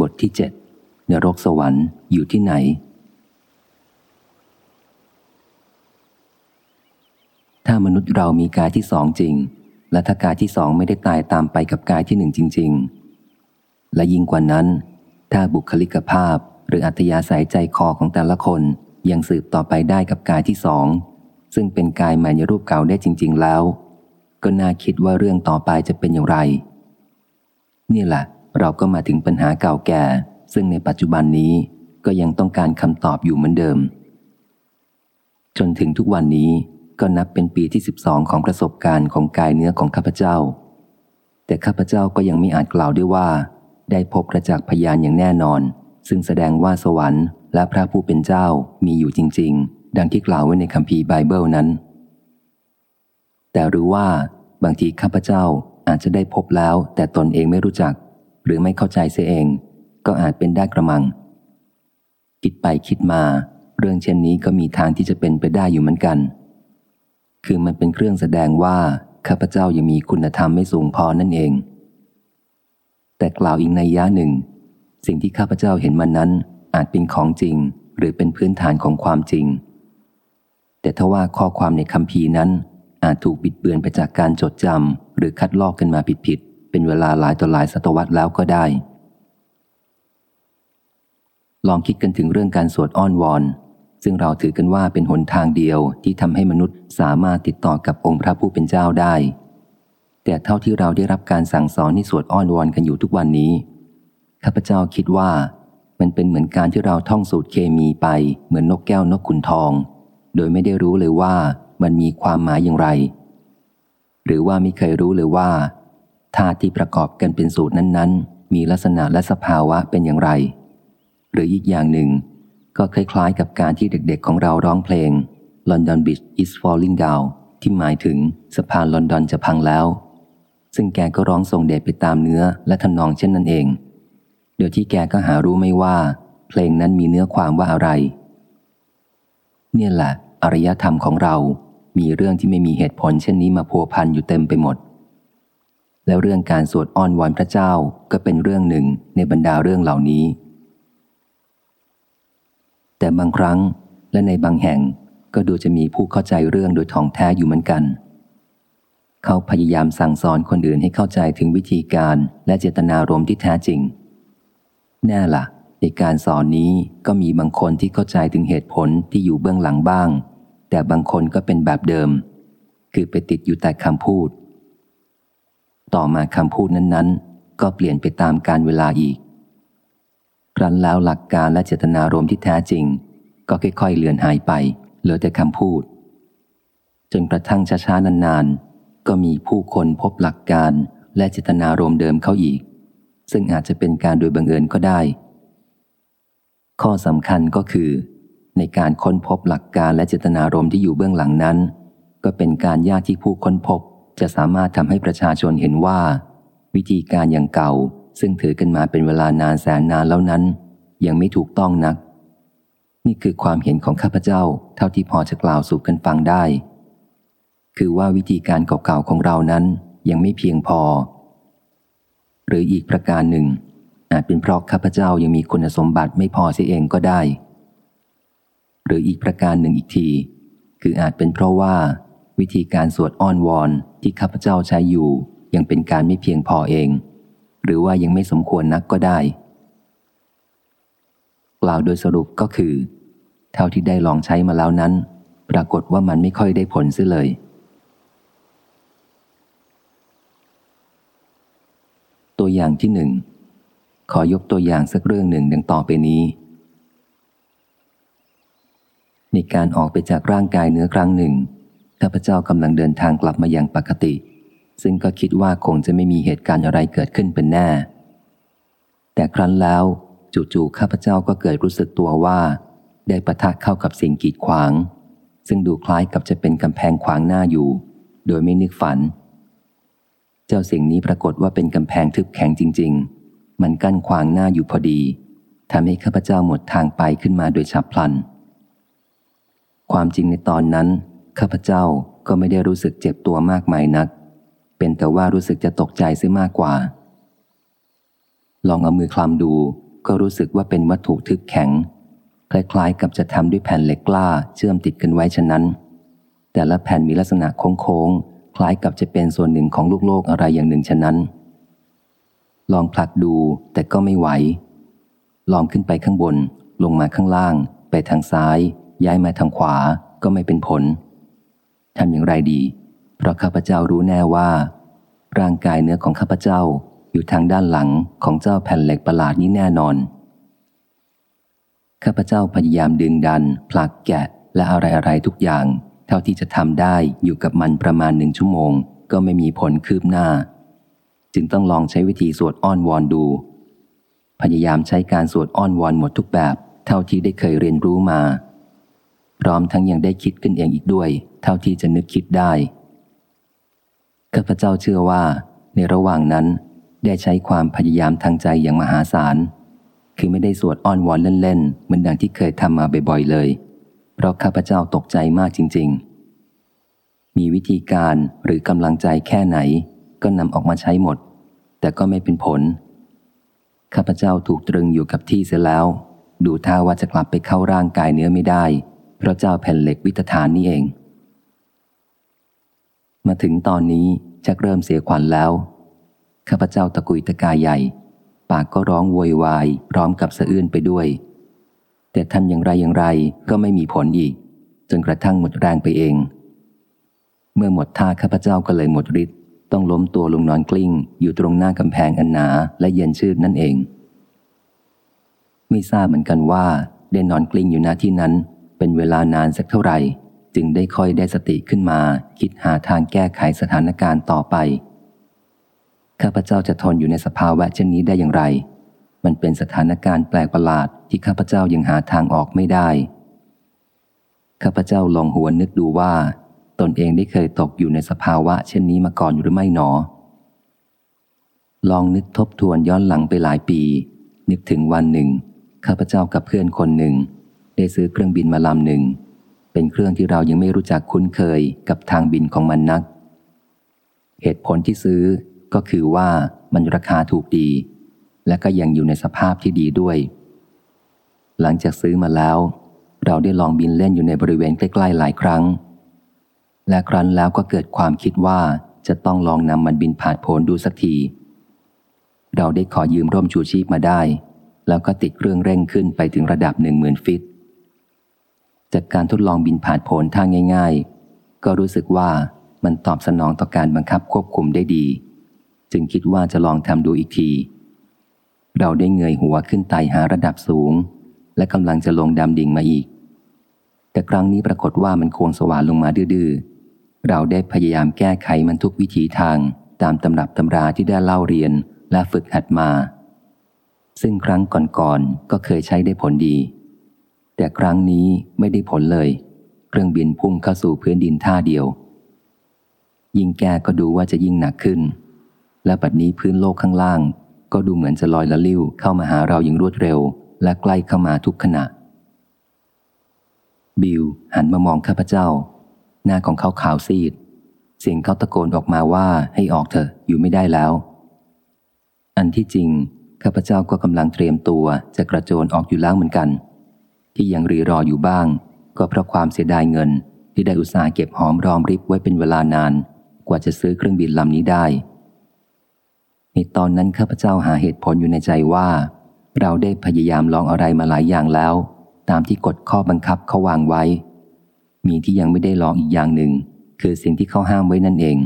บทที่เจ็ดนรกสวรรค์อยู่ที่ไหน ถ้ามนุษย์เรามีกายที่สองจริง และถ้ากายที่สองไม่ได้ตายตามไปกับกายที่หนึ่งจริง ๆ และยิ่งกว่านั้น ถ้าบุคลิกภาพหรืออัตยาศัยใจคอของแต่ละคนยังสืบต่อไปได้กับกายที่สอง ซึ่งเป็นกายใหม่ในรูปเก่าได้จริง ๆ แล้ว ก็น่าคิดว่าเรื่องต่อไปจะเป็นอย่างไร นี่แหละ เราก็มาถึงปัญหาเก่าแก่ ซึ่งในปัจจุบันนี้ก็ยังต้องการคำตอบอยู่เหมือนเดิม จนถึงทุกวันนี้ก็นับเป็นปีที่ 12 ของประสบการณ์ของกายเนื้อของข้าพเจ้า แต่ข้าพเจ้าก็ยังไม่อาจกล่าวได้ว่า ได้พบประจักษ์พยานอย่างแน่นอน ซึ่งแสดงว่าสวรรค์ และพระผู้เป็นเจ้ามีอยู่จริง ๆ ดังที่กล่าวไว้ในคัมภีร์ไบเบิลนั้น แต่รือว่าบางทีข้าพเจ้าอาจจะได้พบแล้ว แต่ตนเองไม่รู้จัก หรือไม่เข้าใจเสียเอง ก็อาจเป็นได้กระมัง คิดไปคิดมา เรื่องเช่นนี้ก็มีทางที่จะเป็นไปได้อยู่เหมือนกัน คือมันเป็นเครื่องแสดงว่าข้าพเจ้ายังมีคุณธรรมไม่สูงพอนั่นเอง แต่กล่าวอีกในยะหนึ่ง สิ่งที่ข้าพเจ้าเห็นมันนั้น อาจเป็นของจริง หรือเป็นพื้นฐานของความจริง แต่ถ้าว่าข้อความในคำพีนั้น อาจถูกบิดเบือนไปจากการจดจำหรือคัดลอกกันมาผิดๆ เป็นเวลาหลายต่อหลายศตวรรษแล้วก็ได้ ลองคิดกันถึงเรื่องการสวดอ้อนวอน ซึ่งเราถือกันว่าเป็นหนทางเดียวที่ทำให้มนุษย์สามารถติดต่อกับองค์พระผู้เป็นเจ้าได้ แต่เท่าที่เราได้รับการสั่งสอนให้สวดอ้อนวอนกันอยู่ทุกวันนี้ ข้าพเจ้าคิดว่ามันเป็นเหมือนการที่เราท่องสูตรเคมีไป เหมือนนกแก้วนกขุนทอง โดยไม่ได้รู้เลยว่ามันมีความหมายอย่างไร หรือว่าไม่เคยรู้เลยว่า ธาตุที่ประกอบกันเป็นสูตรนั้น ๆ มีลักษณะและสภาวะเป็นอย่างไร หรืออีกอย่างหนึ่ง ก็คล้ายๆ กับการที่เด็กๆ ของเราร้องเพลง London Bridge is falling down ที่หมายถึงสะพานลอนดอนจะพังแล้ว ซึ่งแกก็ร้องส่งเดชไปตามเนื้อและทำนองเช่นนั้นเอง โดยที่แกก็หารู้ไม่ว่า เพลงนั้นมีเนื้อความว่าอะไร เนี่ยแหละอารยธรรมของเรา มีเรื่องที่ไม่มีเหตุผลเช่นนี้มาพัวพันอยู่เต็มไปหมด แล้วเรื่องการสวดอ้อนวอนพระเจ้าก็เป็นเรื่องหนึ่งในบรรดาเรื่องเหล่านี้ แต่บางครั้งและในบางแห่งก็ดูจะมีผู้เข้าใจเรื่องโดยท่องแท้อยู่เหมือนกัน เขาพยายามสั่งสอนคนอื่นให้เข้าใจถึงวิธีการและเจตนารมณ์ที่แท้จริง แน่ละ่ะ ในการสอนนี้ก็มีบางคนที่เข้าใจถึงเหตุผลที่อยู่เบื้องหลังบ้าง แต่บางคนก็เป็นแบบเดิม คือไปติดอยู่แต่คำพูด ต่อมาคำพูดนั้นๆ ก็เปลี่ยนไปตามการเวลาอีก ครั้นแล้วหลักการและเจตนารมณ์ที่แท้จริง ก็ค่อยๆเลือนหายไป เหลือแต่คำพูด จนกระทั่งช้าๆนานๆ ก็มีผู้คนพบหลักการและเจตนารมณ์เดิมเข้าอีก ซึ่งอาจจะเป็นการโดยบังเอิญก็ได้ ข้อสำคัญก็คือ ในการค้นพบหลักการและเจตนารมณ์ที่อยู่เบื้องหลังนั้น ก็เป็นการยากที่ผู้ค้นพบ จะสามารถทำให้ประชาชนเห็นว่า วิธีการอย่างเก่า ซึ่งถือกันมาเป็นเวลานานแสนนานแล้วนั้น ยังไม่ถูกต้องนัก นี่คือความเห็นของข้าพเจ้า เท่าที่พอจะกล่าวสู่กันฟังได้ คือว่าวิธีการเก่าๆของเรานั้นยังไม่เพียงพอ หรืออีกประการหนึ่ง อาจเป็นเพราะข้าพเจ้ายังมีคุณสมบัติไม่พอเสียเองก็ได้ หรืออีกประการหนึ่งอีกที คืออาจเป็นเพราะว่า วิธีการสวดอ้อนวอน ที่ข้าพเจ้าใช้อยู่ยังเป็นการไม่เพียงพอเอง หรือว่ายังไม่สมควรนักก็ได้ กล่าวโดยสรุปก็คือ เท่าที่ได้ลองใช้มาแล้วนั้น ปรากฏว่ามันไม่ค่อยได้ผลเสียเลย ตัวอย่างที่หนึ่งขอยกตัวอย่างสักเรื่องหนึ่งดังต่อไปนี้ ในการออกไปจากร่างกายเนื้อครั้งหนึ่ง ข้าพเจ้ากำลังเดินทางกลับมาอย่างปกติ ซึ่งก็คิดว่าคงจะไม่มีเหตุการณ์อะไรเกิดขึ้นเป็นแน่ แต่ครั้นแล้วจู่ๆข้าพเจ้าก็เกิดรู้สึกตัวว่า ได้ประทะเข้ากับสิ่งกีดขวาง ซึ่งดูคล้ายกับจะเป็นกำแพงขวางหน้าอยู่ โดยไม่นึกฝัน เจ้าสิ่งนี้ปรากฏว่าเป็นกำแพงทึบแข็งจริง ๆ มันกั้นขวางหน้าอยู่พอดีทำให้ข้าพเจ้าหมดทางไปขึ้นมาโดยฉับพลัน ความจริงในตอนนั้น ข้าพเจ้าก็ไม่ได้รู้สึกเจ็บตัวมากมายนัก เป็นแต่ว่ารู้สึกจะตกใจซิมากกว่า ลองเอามือคลำดู ก็รู้สึกว่าเป็นวัตถุทึกแข็ง คล้ายๆ กับจะทำด้วยแผ่นเหล็กกล้าเชื่อมติดกันไว้ฉะนั้น แต่ละแผ่นมีลักษณะโค้งๆ คล้ายกับจะเป็นส่วนหนึ่งของลูกโลกอะไรอย่างหนึ่งฉะนั้น ลองผลักดูแต่ก็ไม่ไหว ลองขึ้นไปข้างบน ลงมาข้างล่าง ไปทางซ้าย ย้ายมาทางขวาก็ไม่เป็นผล ทำอย่างไรดี เพราะข้าพเจ้ารู้แน่ว่า ร่างกายเนื้อของข้าพเจ้าอยู่ทางด้านหลังของเจ้าแผ่นเหล็กประหลาดนี้แน่นอน ข้าพเจ้าพยายามดึงดัน ผลักแกะและอะไรอะไรทุกอย่าง เท่าที่จะทำได้อยู่กับมันประมาณหนึ่งชั่วโมง ก็ไม่มีผลคืบหน้า จึงต้องลองใช้วิธีสวดอ้อนวอนดู พยายามใช้การสวดอ้อนวอนหมดทุกแบบ เท่าที่ได้เคยเรียนรู้มา พร้อมทั้งยังได้คิดขึ้นเองอีกด้วย เท่าที่จะนึกคิดได้ข้าพเจ้าเชื่อว่า ในระหว่างนั้นได้ใช้ความพยายามทางใจอย่างมหาศาล คือไม่ได้สวดอ้อนวอนเล่นๆเหมือนดังที่เคยทำมาบ่อยๆเลย เพราะข้าพเจ้าตกใจมากจริง ๆ มีวิธีการหรือกำลังใจแค่ไหน ก็นำออกมาใช้หมด แต่ก็ไม่เป็นผล ข้าพเจ้าถูกตรึงอยู่กับที่เสียแล้ว ดูท่าว่าจะกลับไปเข้าร่างกายเนื้อไม่ได้ พระเจ้าแผ่นเหล็กวิตฐานนี่เอง มาถึงตอนนี้จะเริ่มเสียขวัญแล้ว ข้าพเจ้าตะกุยตะกายใหญ่ ปากก็ร้องโวยวาย พร้อมกับสะอื้นไปด้วย แต่ทำอย่างไรอย่างไรก็ไม่มีผลอีก จนกระทั่งหมดแรงไปเอง เมื่อหมดท่าข้าพเจ้าก็เลยหมดฤทธิ์ต้องล้มตัวลงนอนกลิ้ง อยู่ตรงหน้ากำแพงอันหนาและเย็นชืดนั่นเอง ไม่ทราบเหมือนกันว่าได้นอนกลิ้งอยู่หน้าที่นั้น เป็นเวลานานสักเท่าไหร่ จึงได้ค่อยได้สติขึ้นมา คิดหาทางแก้ไขสถานการณ์ต่อไป ข้าพเจ้าจะทนอยู่ในสภาวะเช่นนี้ได้อย่างไร มันเป็นสถานการณ์แปลกประหลาดที่ข้าพเจ้ายังหาทางออกไม่ได้ ข้าพเจ้าลองหวนนึกดูว่า ตนเองได้เคยตกอยู่ในสภาวะเช่นนี้มาก่อนหรือไม่หนอ ลองนึกทบทวนย้อนหลังไปหลายปี นึกถึงวันหนึ่ง ข้าพเจ้ากับเพื่อนคนหนึ่ง ได้ซื้อเครื่องบินมาลำหนึ่ง เป็นเครื่องที่เรายังไม่รู้จักคุ้นเคยกับทางบินของมันนัก เหตุผลที่ซื้อก็คือว่ามันราคาถูกดี และก็ยังอยู่ในสภาพที่ดีด้วย หลังจากซื้อมาแล้ว เราได้ลองบินเล่นอยู่ในบริเวณใกล้ๆหลายครั้ง และครั้นแล้วก็เกิดความคิดว่าจะต้องลองนำมันบินผ่านโผนดูสักที เราได้ขอยืมร่มชูชีพมาได้ แล้วก็ติดเครื่องเร่งขึ้นไปถึงระดับหนึ่งหมื่นฟิต จากการทดลองบินผ่านโผนทางง่าย ๆ ก็รู้สึกว่ามันตอบสนองต่อการบังคับควบคุมได้ดี จึงคิดว่าจะลองทำดูอีกที เราได้เงยหัวขึ้นไต่หาระดับสูง และกำลังจะลงดำดิ่งมาอีก แต่ครั้งนี้ปรากฏว่ามันควงสว่านลงมาดื้อเราได้พยายามแก้ไขมันทุกวิถีทางตามตำรับตำราที่ได้เล่าเรียนและฝึกหัดมา ซึ่งครั้งก่อนๆกก็เคยใช้ได้ผลดี แต่ครั้งนี้ไม่ได้ผลเลย เครื่องบินพุ่งเข้าสู่พื้นดินท่าเดียว ยิ่งแก้ก็ดูว่าจะยิ่งหนักขึ้น และบัดนี้พื้นโลกข้างล่าง ก็ดูเหมือนจะลอยละลิ้วเข้ามาหาเราอย่างรวดเร็ว และใกล้เข้ามาทุกขณะ บิลหันมามองข้าพเจ้า หน้าของเขาขาวซีด เสียงเขาตะโกนออกมาว่าให้ออกเถอะอยู่ไม่ได้แล้ว อันที่จริงข้าพเจ้าก็กำลังเตรียมตัวจะกระโจนออกอยู่แล้วเหมือนกัน ที่ยังรีรออยู่บ้าง ก็เพราะความเสียดายเงิน ที่ได้อุตส่าห์เก็บหอมรอมริบไว้เป็นเวลานาน กว่าจะซื้อเครื่องบินลำนี้ได้ ในตอนนั้นข้าพเจ้าหาเหตุผลอยู่ในใจว่า เราได้พยายามลองอะไรมาหลายอย่างแล้ว ตามที่กฎข้อบังคับเขาวางไว้ มีที่ยังไม่ได้ลองอีกอย่างหนึ่ง คือสิ่งที่เขาห้ามไว้นั่นเอง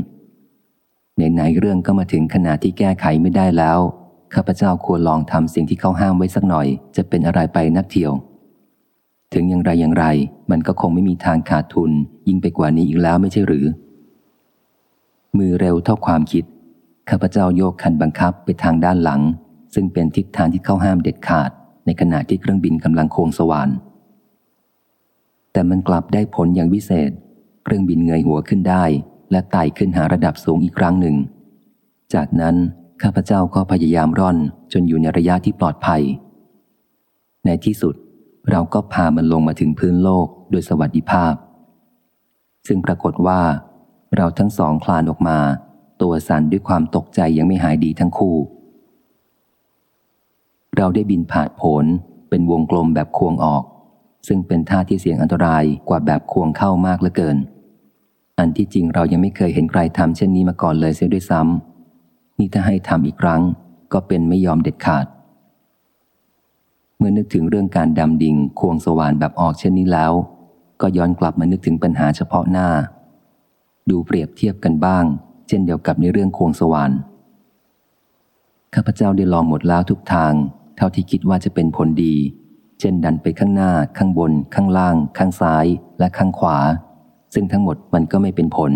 ในไหนเรื่องก็มาถึงขนาดที่แก้ไขไม่ได้แล้วข้าพเจ้าควรลองทำสิ่งที่เขาห้ามไว้สักหน่อย จะเป็นอะไรไปนักเที่ยว ถึงอย่างไรอย่างไร มันก็คงไม่มีทางขาดทุน ยิ่งไปกว่านี้อีกแล้วไม่ใช่หรือ มือเร็วเท่าความคิด ข้าพเจ้าโยกคันบังคับไปทางด้านหลัง ซึ่งเป็นทิศทางที่เข้าห้ามเด็ดขาด ในขณะที่เครื่องบินกำลังโค้งสว่านแต่มันกลับได้ผลอย่างวิเศษ เครื่องบินเงยหัวขึ้นได้ และไต่ขึ้นหาระดับสูงอีกครั้งหนึ่ง จากนั้นข้าพเจ้าก็พยายามร่อนจนอยู่ในระยะที่ปลอดภัย ในที่สุด เราก็พามันลงมาถึงพื้นโลกโดยสวัสดิภาพ ซึ่งปรากฏว่า เราทั้งสองคลานออกมา ตัวสั่นด้วยความตกใจยังไม่หายดีทั้งคู่ เราได้บินผ่านผลเป็นวงกลมแบบควงออก ซึ่งเป็นท่าที่เสี่ยงอันตรายกว่าแบบควงเข้ามากเหลือเกิน อันที่จริงเรายังไม่เคยเห็นใครทำเช่นนี้มาก่อนเลยเสียด้วยซ้ำนี่ถ้าให้ทำอีกครั้ง ก็เป็นไม่ยอมเด็ดขาด มื่อนึกถึงเรื่องการดำดิ่งควงสว่านแบบออกเช่นนี้แล้ว ก็ย้อนกลับมานึกถึงปัญหาเฉพาะหน้า ดูเปรียบเทียบกันบ้าง เช่นเดียวกับในเรื่องควงสว่านข้าพเจ้าได้ลองหมดแล้วทุกทาง เท่าที่คิดว่าจะเป็นผลดี เช่นดันไปข้างหน้า ข้างบน ข้างล่าง ข้างซ้าย และข้างขวา ซึ่งทั้งหมดมันก็ไม่เป็นผล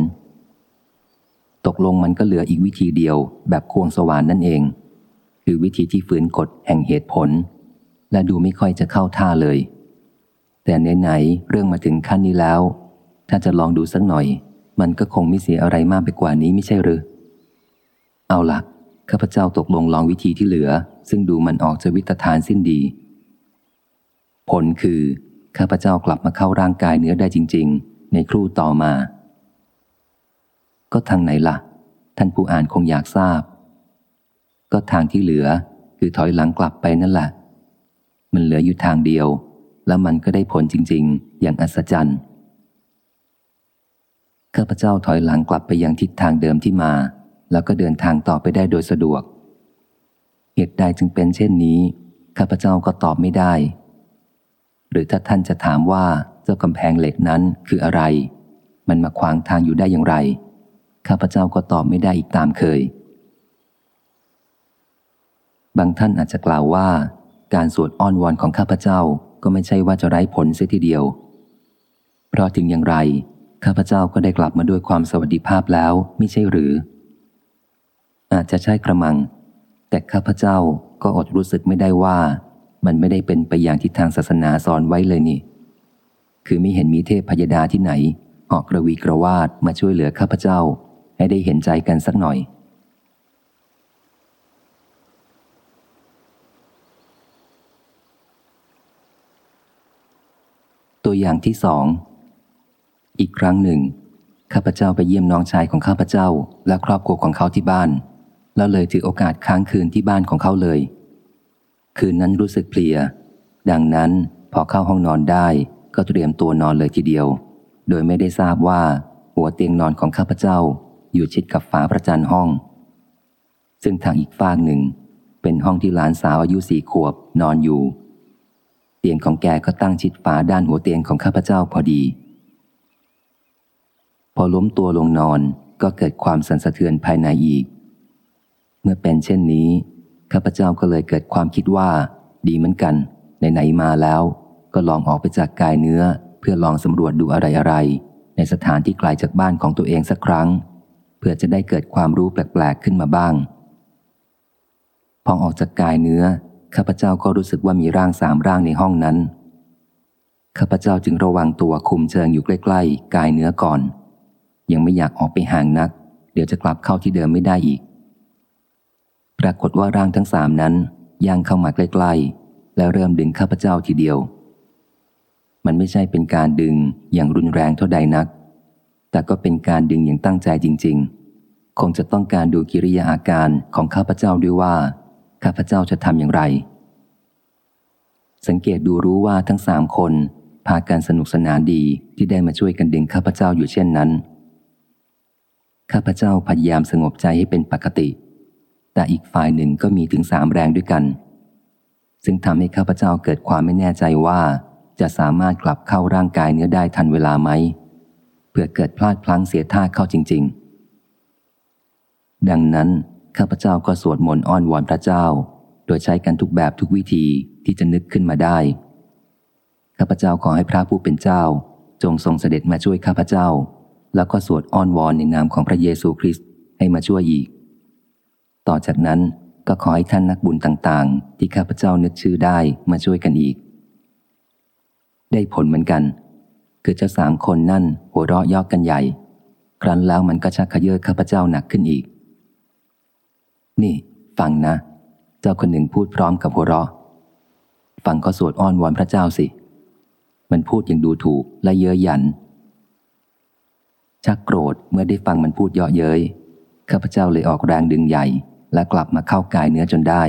ตกลงมันก็เหลืออีกวิธีเดียวแบบควงสว่านนั่นเอง คือวิธีที่ฝืนกฎแห่งเหตุผล และดูไม่ค่อยจะเข้าท่าเลย แต่ไหนๆเรื่องมาถึงขั้นนี้แล้ว ถ้าจะลองดูสักหน่อย มันก็คงไม่เสียอะไรมากไปกว่านี้ไม่ใช่หรือ เอาละ่ะข้าพเจ้าตกลงลองวิธีที่เหลือ ซึ่งดูมันออกจะวิตฐานสิ้นดี ผลคือข้าพเจ้ากลับมาเข้าร่างกายเนื้อได้จริง ๆ ในครู่ต่อมา ก็ทางไหนละ่ะ ท่านผู้อ่านคงอยากทราบ ก็ทางที่เหลือคือถอยหลังกลับไปนั่นแหละ มันเหลืออยู่ทางเดียว แล้วมันก็ได้ผลจริง ๆ อย่างอัศจรรย์ข้าพเจ้าถอยหลังกลับไปยังทิศทางเดิมที่มา แล้วก็เดินทางต่อไปได้โดยสะดวก เหตุใดจึงเป็นเช่นนี้ ข้าพเจ้าก็ตอบไม่ได้ หรือถ้าท่านจะถามว่าเจ้ากำแพงเหล็กนั้นคืออะไร มันมาขวางทางอยู่ได้อย่างไร ข้าพเจ้าก็ตอบไม่ได้อีกตามเคย บางท่านอาจจะกล่าวว่า การสวดอ้อนวอนของข้าพเจ้าก็ไม่ใช่ว่าจะไร้ผลเสียทีเดียว เพราะถึงอย่างไร ข้าพเจ้าก็ได้กลับมาด้วยความสวัสดิภาพแล้วไม่ใช่หรือ อาจจะใช่กระมัง แต่ข้าพเจ้าก็อดรู้สึกไม่ได้ว่ามันไม่ได้เป็นไปอย่างที่ทางศาสนาสอนไว้เลยนี่ คือไม่เห็นมีเทพพยดาที่ไหน ออกกระวีกระวาดมาช่วยเหลือข้าพเจ้า ให้ได้เห็นใจกันสักหน่อย ตัวอย่างที่สอง อีกครั้งหนึ่ง ข้าพเจ้าไปเยี่ยมน้องชายของข้าพเจ้า และครอบครัวของเขาที่บ้าน แล้วเลยถือโอกาสค้างคืนที่บ้านของเขาเลย คืนนั้นรู้สึกเพลีย ดังนั้นพอเข้าห้องนอนได้ก็เตรียมตัวนอนเลยทีเดียว โดยไม่ได้ทราบว่า หัวเตียงนอนของข้าพเจ้าอยู่ชิดกับฝาประจันห้อง ซึ่งทางอีกฝากหนึ่ง เป็นห้องที่หลานสาวอายุสี่ขวบนอนอยู่ ตียงของแกก็ตั้งชิดฝาด้านหัวเตียงของข้าพเจ้าพอดี พอล้มตัวลงนอนก็เกิดความสั่นสะเทือนภายในอีก เมื่อเป็นเช่นนี้ ข้าพเจ้าก็เลยเกิดความคิดว่า ดีเหมือนกันไหนๆมาแล้ว ก็ลองออกไปจากกายเนื้อ เพื่อลองสำรวจดูอะไรๆในสถานที่ไกลาจากบ้านของตัวเองสักครั้ง เพื่อจะได้เกิดความรู้แปลกๆขึ้นมาบ้าง พอออกจากกายเนื้อ ข้าพเจ้าก็รู้สึกว่ามีร่างสามร่างในห้องนั้น ข้าพเจ้าจึงระวังตัวคุมเชิงอยู่ใกล้ๆ กายเนื้อก่อน ยังไม่อยากออกไปห่างนัก เดี๋ยวจะกลับเข้าที่เดิมไม่ได้อีก ปรากฏว่าร่างทั้งสามนั้นย่างเข้ามาใกล้ๆ แล้วเริ่มดึงข้าพเจ้าทีเดียว มันไม่ใช่เป็นการดึงอย่างรุนแรงเท่าใดนัก แต่ก็เป็นการดึงอย่างตั้งใจจริง ๆ คงจะต้องการดูกิริยาอาการของข้าพเจ้าด้วยว่า ข้าพเจ้าจะทำอย่างไร สังเกตดูรู้ว่าทั้งสามคนพากันสนุกสนานดีที่ได้มาช่วยกันดึงข้าพเจ้าอยู่เช่นนั้น ข้าพเจ้าพยายามสงบใจให้เป็นปกติ แต่อีกฝ่ายหนึ่งก็มีถึงสามแรงด้วยกัน ซึ่งทำให้ข้าพเจ้าเกิดความไม่แน่ใจว่า จะสามารถกลับเข้าร่างกายเนื้อได้ทันเวลาไหม เพื่อเกิดพลาดพลั้งเสียท่าเข้าจริง ๆ ดังนั้น ข้าพเจ้าก็สวดมนต์อ้อนวอนพระเจ้า โดยใช้กันทุกแบบทุกวิธีที่จะนึกขึ้นมาได้ ข้าพเจ้าขอให้พระผู้เป็นเจ้า จงทรงเสด็จมาช่วยข้าพเจ้า แล้วก็สวดอ้อนวอนในนามของพระเยซูคริสต์ให้มาช่วยอีก ต่อจากนั้นก็ขอให้ท่านนักบุญต่างๆ ที่ข้าพเจ้านึกชื่อได้มาช่วยกันอีก ได้ผลเหมือนกัน คือเจ้าสามคนนั่นหัวเราะยอกกันใหญ่ ครั้นแล้วมันก็ชักขยเยอะข้าพเจ้าหนักขึ้นอีก นี่ ฟังนะ เจ้าคนหนึ่งพูดพร้อมกับหัวเราะ ฟังก็สวดอ้อนวอนพระเจ้าสิ มันพูดอย่างดูถูกและเย้ยหยัน ชักโกรธเมื่อได้ฟังมันพูดเยาะเย้ยข้าพเจ้าเลยออกแรงดึงใหญ่ และกลับมาเข้ากายเนื้อจนได้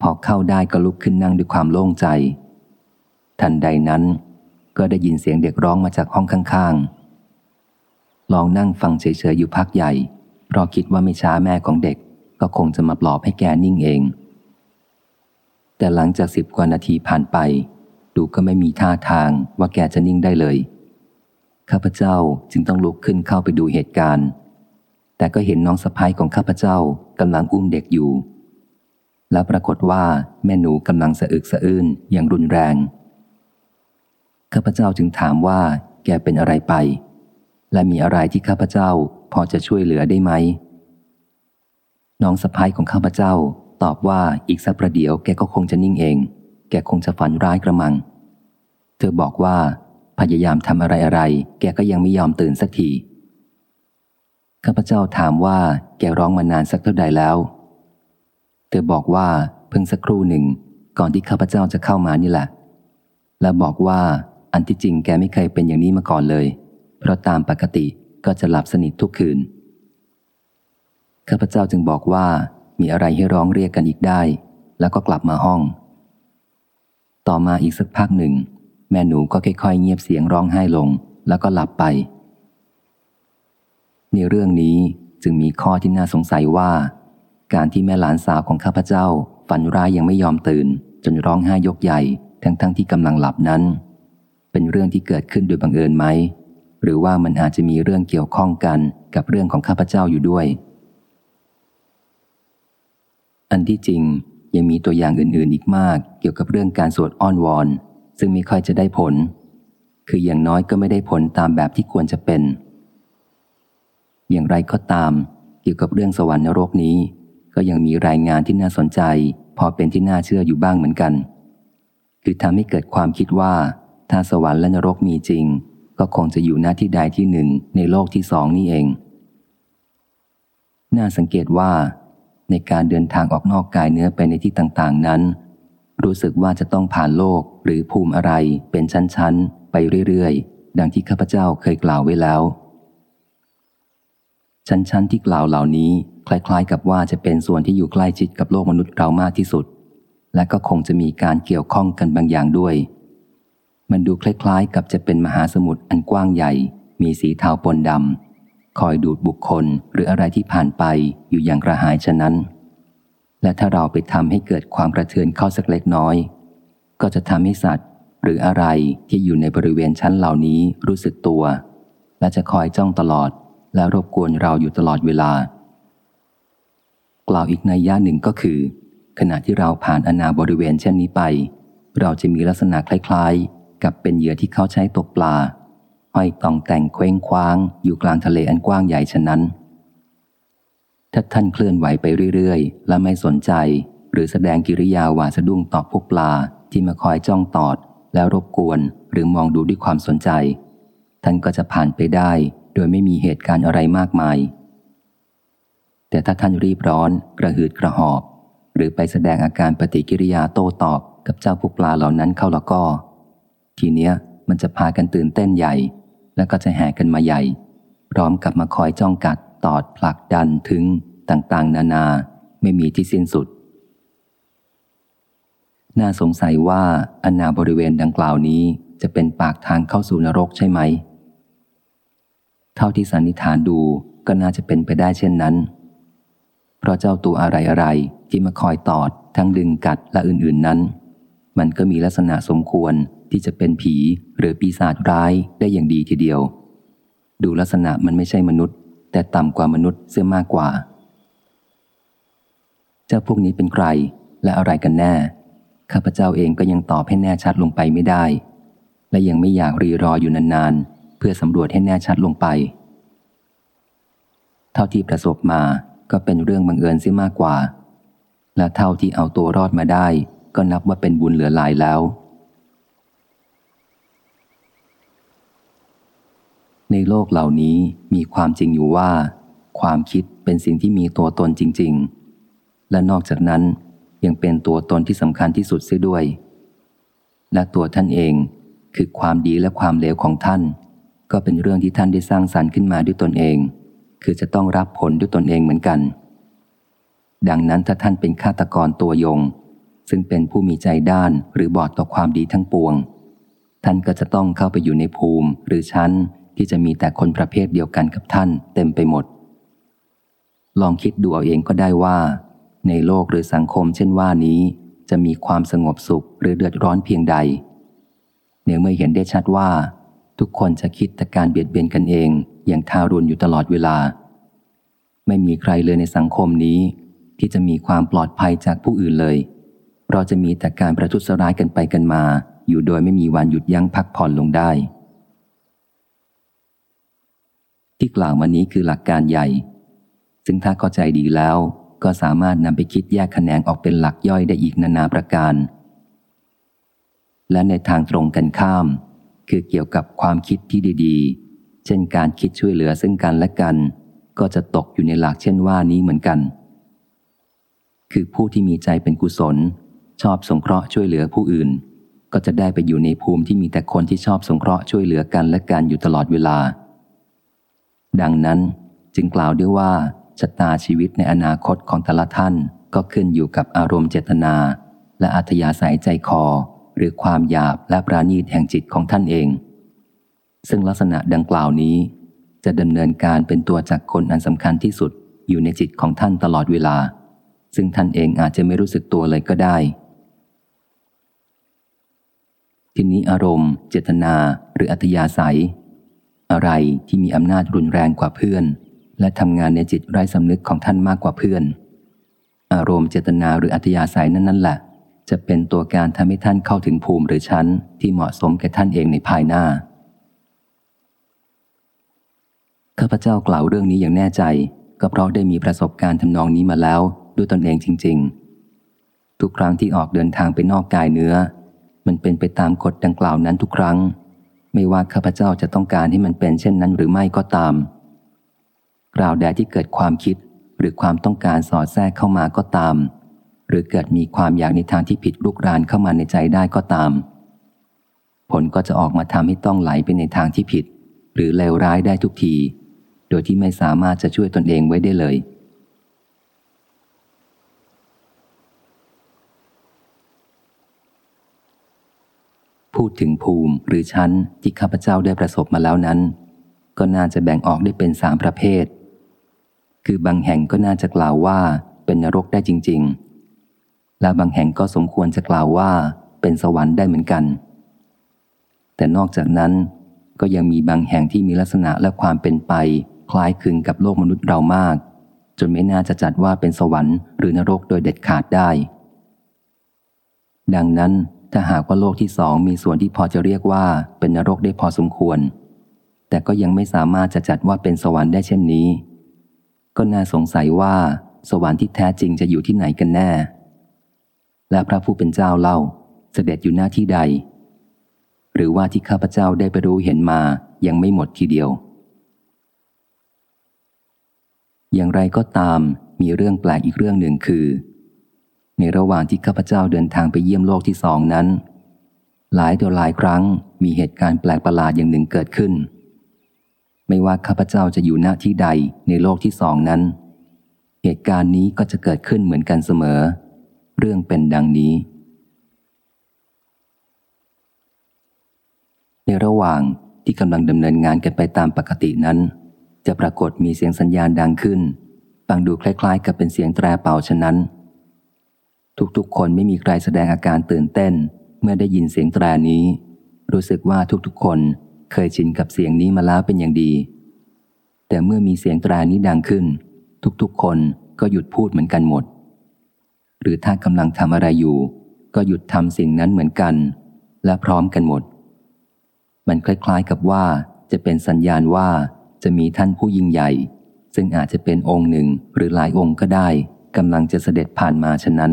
พอเข้าได้ก็ลุกขึ้นนั่งด้วยความโล่งใจ ทันใดนั้นก็ได้ยินเสียงเด็กร้องมาจากห้องข้างๆ ลองนั่งฟังเฉยๆอยู่พักใหญ่ ราะคิดว่าไม่ช้าแม่ของเด็ก ก็คงจะมาปลอบให้แกนิ่งเอง แต่หลังจากสิบกว่านาทีผ่านไป ดูก็ไม่มีท่าทางว่าแกจะนิ่งได้เลย ข้าพเจ้าจึงต้องลุกขึ้นเข้าไปดูเหตุการณ์ แต่ก็เห็นน้องสะพ้ายของข้าพเจ้ากำลังอุ้มเด็กอยู่ และปรากฏว่าแม่หนูกำลังสะอึกสะอื้นอย่างรุนแรง ข้าพเจ้าจึงถามว่าแกเป็นอะไรไป และมีอะไรที่ข้าพเจ้าพอจะช่วยเหลือได้ไหม น้องสะพ้ายของข้าพเจ้าตอบว่าอีกสักประเดี๋ยวแกก็คงจะนิ่งเอง แกคงจะฝันร้ายกระมัง เธอบอกว่า พยายามทำอะไรอะไร แกก็ยังไม่ยอมตื่นสักทีข้าพเจ้าถามว่า แกร้องมานานสักเท่าใดแล้ว เธอบอกว่าเพิ่งสักครู่หนึ่ง ก่อนที่ข้าพเจ้าจะเข้ามานี่แหละ และบอกว่าอันที่จริงแกไม่เคยเป็นอย่างนี้มาก่อนเลย เพราะตามปกติก็จะหลับสนิททุกคืน ข้าพเจ้าจึงบอกว่ามีอะไรให้ร้องเรียกกันอีกได้ แล้วก็กลับมาห้อง ต่อมาอีกสักพักหนึ่ง แม่หนูก็ค่อยๆเงียบเสียงร้องไห้ลง แล้วก็หลับไปในเรื่องนี้จึงมีข้อที่น่าสงสัยว่า การที่แม่หลานสาวของข้าพเจ้า ฝันร้ายยังไม่ยอมตื่น จนร้องไห้ยกใหญ่ ทั้งๆทที่กำลังหลับนั้น เป็นเรื่องที่เกิดขึ้นโดยบังเอิญไหม หรือว่ามันอาจจะมีเรื่องเกี่ยวข้องกันกับเรื่องของข้าพเจ้าอยู่ด้วย อันที่จริงยังมีตัวอย่างอื่นๆอีกมาก เกี่ยวกับเรื่องการสวดอ้อนวอน ซึ่งไม่ค่อยจะได้ผล คืออย่างน้อยก็ไม่ได้ผลตามแบบที่ควรจะเป็น อย่างไรก็ตาม เกี่ยวกับเรื่องสวรรค์นรกนี้ ก็ยังมีรายงานที่น่าสนใจ พอเป็นที่น่าเชื่ออยู่บ้างเหมือนกัน คือทำให้เกิดความคิดว่า ถ้าสวรรค์และนรกมีจริง ก็คงจะอยู่หน้าที่ใดที่หนึ่งในโลกที่สองนี่เอง น่าสังเกตว่า ในการเดินทางออกนอกกายเนื้อไปในที่ต่างๆนั้น รู้สึกว่าจะต้องผ่านโลกหรือภูมิอะไรเป็นชั้นๆ ไปเรื่อยๆ ดังที่ข้าพเจ้าเคยกล่าวไว้แล้ว ชั้นๆที่กล่าวเหล่านี้ คล้ายๆ กับว่าจะเป็นส่วนที่อยู่ใกล้ชิดกับโลกมนุษย์เรามากที่สุด และก็คงจะมีการเกี่ยวข้องกันบางอย่างด้วย มันดูคล้ายๆ กับจะเป็นมหาสมุทรอันกว้างใหญ่ มีสีเทาปนดำคอยดูดบุคคลหรืออะไรที่ผ่านไปอยู่อย่างกระหายฉะนั้น และถ้าเราไปทำให้เกิดความกระเทือนเข้าสักเล็กน้อย ก็จะทำให้สัตว์ หรืออะไรที่อยู่ในบริเวณชั้นเหล่านี้รู้สึกตัว และจะคอยจ้องตลอด และรบกวนเราอยู่ตลอดเวลา กล่าวอีกในย่าหนึ่งก็คือ ขณะที่เราผ่านอนาบริเวณเช่นนี้ไป เราจะมีลักษณะคล้ายๆ กับเป็นเหยื่อที่เขาใช้ตกปลาห้อยตองแต่งเคว้งคว้าง อยู่กลางทะเลอันกว้างใหญ่ฉะนั้น ถ้าท่านเคลื่อนไหวไปเรื่อยๆ และไม่สนใจ หรือแสดงกิริยาหวาดสะดุ้งต่อพวกปลาที่มาคอยจ้องตอด แล้วรบกวน หรือมองดูด้วยความสนใจ ท่านก็จะผ่านไปได้ โดยไม่มีเหตุการณ์อะไรมากมาย แต่ถ้าท่านรีบร้อน กระหืดกระหอบ หรือไปแสดงอาการปฏิกิริยาโต้ตอบกับเจ้าพวกปลาเหล่านั้นเข้าแล้วก็ ทีเนี้ยมันจะพากันตื่นเต้นใหญ่ แล้วก็จะแห่กันมาใหญ่ พร้อมกับมาคอยจ้องกัด ตอดผลักดันถึงต่างๆ นานา ไม่มีที่สิ้นสุด น่าสงสัยว่าอนาบริเวณดังกล่าวนี้จะเป็นปากทางเข้าสู่นรกใช่ไหม เท่าที่สันนิษฐานดูก็น่าจะเป็นไปได้เช่นนั้น เพราะเจ้าตัวอะไรอะไรที่มาคอยตอดทั้งดึงกัดและอื่นๆนั้น มันก็มีลักษณะสมควรที่จะเป็นผีหรือปีศาจร้ายได้อย่างดีทีเดียว ดูลักษณะมันไม่ใช่มนุษย์ แต่ต่ำกว่ามนุษย์เสียมากกว่า เจ้าพวกนี้เป็นใครและอะไรกันแน่ ข้าพเจ้าเองก็ยังตอบให้แน่ชัดลงไปไม่ได้ และยังไม่อยากรีรออยู่นานๆ เพื่อสำรวจให้แน่ชัดลงไป เท่าที่ประสบมาก็เป็นเรื่องบังเอิญเสียมากกว่า และเท่าที่เอาตัวรอดมาได้ ก็นับว่าเป็นบุญเหลือหลายแล้ว ในโลกเหล่านี้มีความจริงอยู่ว่า ความคิดเป็นสิ่งที่มีตัวตนจริง ๆ และนอกจากนั้นยังเป็นตัวตนที่สำคัญที่สุดเสียด้วย และตัวท่านเองคือความดีและความเลวของท่าน ก็เป็นเรื่องที่ท่านได้สร้างสรรค์ขึ้นมาด้วยตนเอง คือจะต้องรับผลด้วยตนเองเหมือนกัน ดังนั้นถ้าท่านเป็นฆาตกรตัวยง ซึ่งเป็นผู้มีใจด้านหรือบอดต่อความดีทั้งปวง ท่านก็จะต้องเข้าไปอยู่ในภูมิหรือชั้นที่จะมีแต่คนประเภทเดียวกันกับท่านเต็มไปหมด ลองคิดดูเอาเองก็ได้ว่า ในโลกหรือสังคมเช่นว่านี้ จะมีความสงบสุขหรือเดือดร้อนเพียงใดเนื่อเมื่อเห็นได้ชัดว่า ทุกคนจะคิดแต่การเบียดเบียนกันเองอย่างทารุณอยู่ตลอดเวลา ไม่มีใครเลยในสังคมนี้ ที่จะมีความปลอดภัยจากผู้อื่นเลย ราจะมีแต่การประทุษร้ายกันไปกันมา อยู่โดยไม่มีวันหยุดยั้งพักผ่อนลงได้ ที่กล่าวมานี้คือหลักการใหญ่ ซึ่งถ้าเข้าใจดีแล้ว ก็สามารถนำไปคิดแยกแขนงออกเป็นหลักย่อยได้อีกนานาประการ และในทางตรงกันข้าม คือเกี่ยวกับความคิดที่ดีๆ เช่นการคิดช่วยเหลือซึ่งกันและกัน ก็จะตกอยู่ในหลักเช่นว่านี้เหมือนกัน คือผู้ที่มีใจเป็นกุศล ชอบสงเคราะห์ช่วยเหลือผู้อื่น ก็จะได้ไปอยู่ในภูมิที่มีแต่คนที่ชอบสงเคราะห์ช่วยเหลือกันและกันอยู่ตลอดเวลา ดังนั้นจึงกล่าวด้วยว่าชะตาชีวิตในอนาคตของแต่ละท่านก็ขึ้นอยู่กับอารมณ์เจตนา และอัธยาศัยใจคอ หรือความหยาบและปราณีตแห่งจิตของท่านเอง ซึ่งลักษณะดังกล่าวนี้ จะดำเนินการเป็นตัวจักคนอันสำคัญที่สุดอยู่ในจิตของท่านตลอดเวลา ซึ่งท่านเองอาจจะไม่รู้สึกตัวเลยก็ได้ ทีนี้อารมณ์ เจตนา หรืออัธยาศัย อะไรที่มีอำนาจรุนแรงกว่าเพื่อน และทำงานในจิตไร้สำนึกของท่านมากกว่าเพื่อน อารมณ์เจตนาหรืออัธยาศัยนั้นนั่นแหละ จะเป็นตัวการทำให้ท่านเข้าถึงภูมิหรือชั้น ที่เหมาะสมแก่ท่านเองในภายหน้าข้าพเจ้ากล่าวเรื่องนี้อย่างแน่ใจ ก็เพราะได้มีประสบการณ์ทำนองนี้มาแล้ว ด้วยตนเองจริง ๆ ทุกครั้งที่ออกเดินทางไปนอกกายเนื้อ มันเป็นไปตามกฎดังกล่าวนั้นทุกครั้ง ไม่ว่าข้าพเจ้าจะต้องการให้มันเป็นเช่นนั้นหรือไม่ก็ตามกล่าวแดที่เกิดความคิดหรือความต้องการสอดแทรกเข้ามาก็ตาม หรือเกิดมีความอยากในทางที่ผิดลุกรานเข้ามาในใจได้ก็ตาม ผลก็จะออกมาทำให้ต้องไหลไปในทางที่ผิด หรือเลวร้ายได้ทุกที โดยที่ไม่สามารถจะช่วยตนเองไว้ได้เลย พูดถึงภูมิหรือชั้นที่ข้าพเจ้าได้ประสบมาแล้วนั้น ก็น่าจะแบ่งออกได้เป็นสามประเภท คือบางแห่งก็น่าจะกล่าวว่าเป็นนรกได้จริง ๆ และบางแห่งก็สมควรจะกล่าวว่าเป็นสวรรค์ได้เหมือนกัน แต่นอกจากนั้นก็ยังมีบางแห่งที่มีลักษณะและความเป็นไป คล้ายคลึงกับโลกมนุษย์เรามาก จนไม่น่าจะจัดว่าเป็นสวรรค์หรือนรกโดยเด็ดขาดได้ ดังนั้นถ้าหากว่าโลกที่สองมีส่วนที่พอจะเรียกว่าเป็นนรกได้พอสมควร แต่ก็ยังไม่สามารถจะจัดว่าเป็นสวรรค์ได้เช่นนี้ ก็น่าสงสัยว่า สวรรค์ที่แท้จริงจะอยู่ที่ไหนกันแน่ และพระผู้เป็นเจ้าเล่าเสด็จอยู่หน้าที่ใด หรือว่าที่ข้าพเจ้าได้ไปรู้เห็นมายังไม่หมดทีเดียว อย่างไรก็ตามมีเรื่องแปลกอีกเรื่องหนึ่งคือ ในระหว่างที่ข้าพเจ้าเดินทางไปเยี่ยมโลกที่สองนั้น หลายต่อหลายครั้งมีเหตุการณ์แปลกประหลาดอย่างหนึ่งเกิดขึ้น ไม่ว่าข้าพเจ้าจะอยู่หน้าที่ใดในโลกที่สองนั้น เหตุการณ์นี้ก็จะเกิดขึ้นเหมือนกันเสมอ เรื่องเป็นดังนี้ ในระหว่างที่กำลังดำเนินงานกันไปตามปกตินั้น จะปรากฏมีเสียงสัญญาณดังขึ้นฟังดูคล้ายๆ กับเป็นเสียงแตรเป่าฉะนั้น ทุกๆ คนไม่มีใครแสดงอาการตื่นเต้น เมื่อได้ยินเสียงแตรนี้ รู้สึกว่าทุกๆ คนเคยชินกับเสียงนี้มาแล้วเป็นอย่างดี แต่เมื่อมีเสียงแตรนี้ดังขึ้น ทุกๆ คนก็หยุดพูดเหมือนกันหมด หรือถ้ากำลังทำอะไรอยู่ ก็หยุดทำสิ่งนั้นเหมือนกัน และพร้อมกันหมด มันคล้ายๆกับว่าจะเป็นสัญญาณว่าจะมีท่านผู้ยิ่งใหญ่ ซึ่งอาจจะเป็นองค์หนึ่งหรือหลายองค์ก็ได้กำลังจะเสด็จผ่านมาฉะนั้น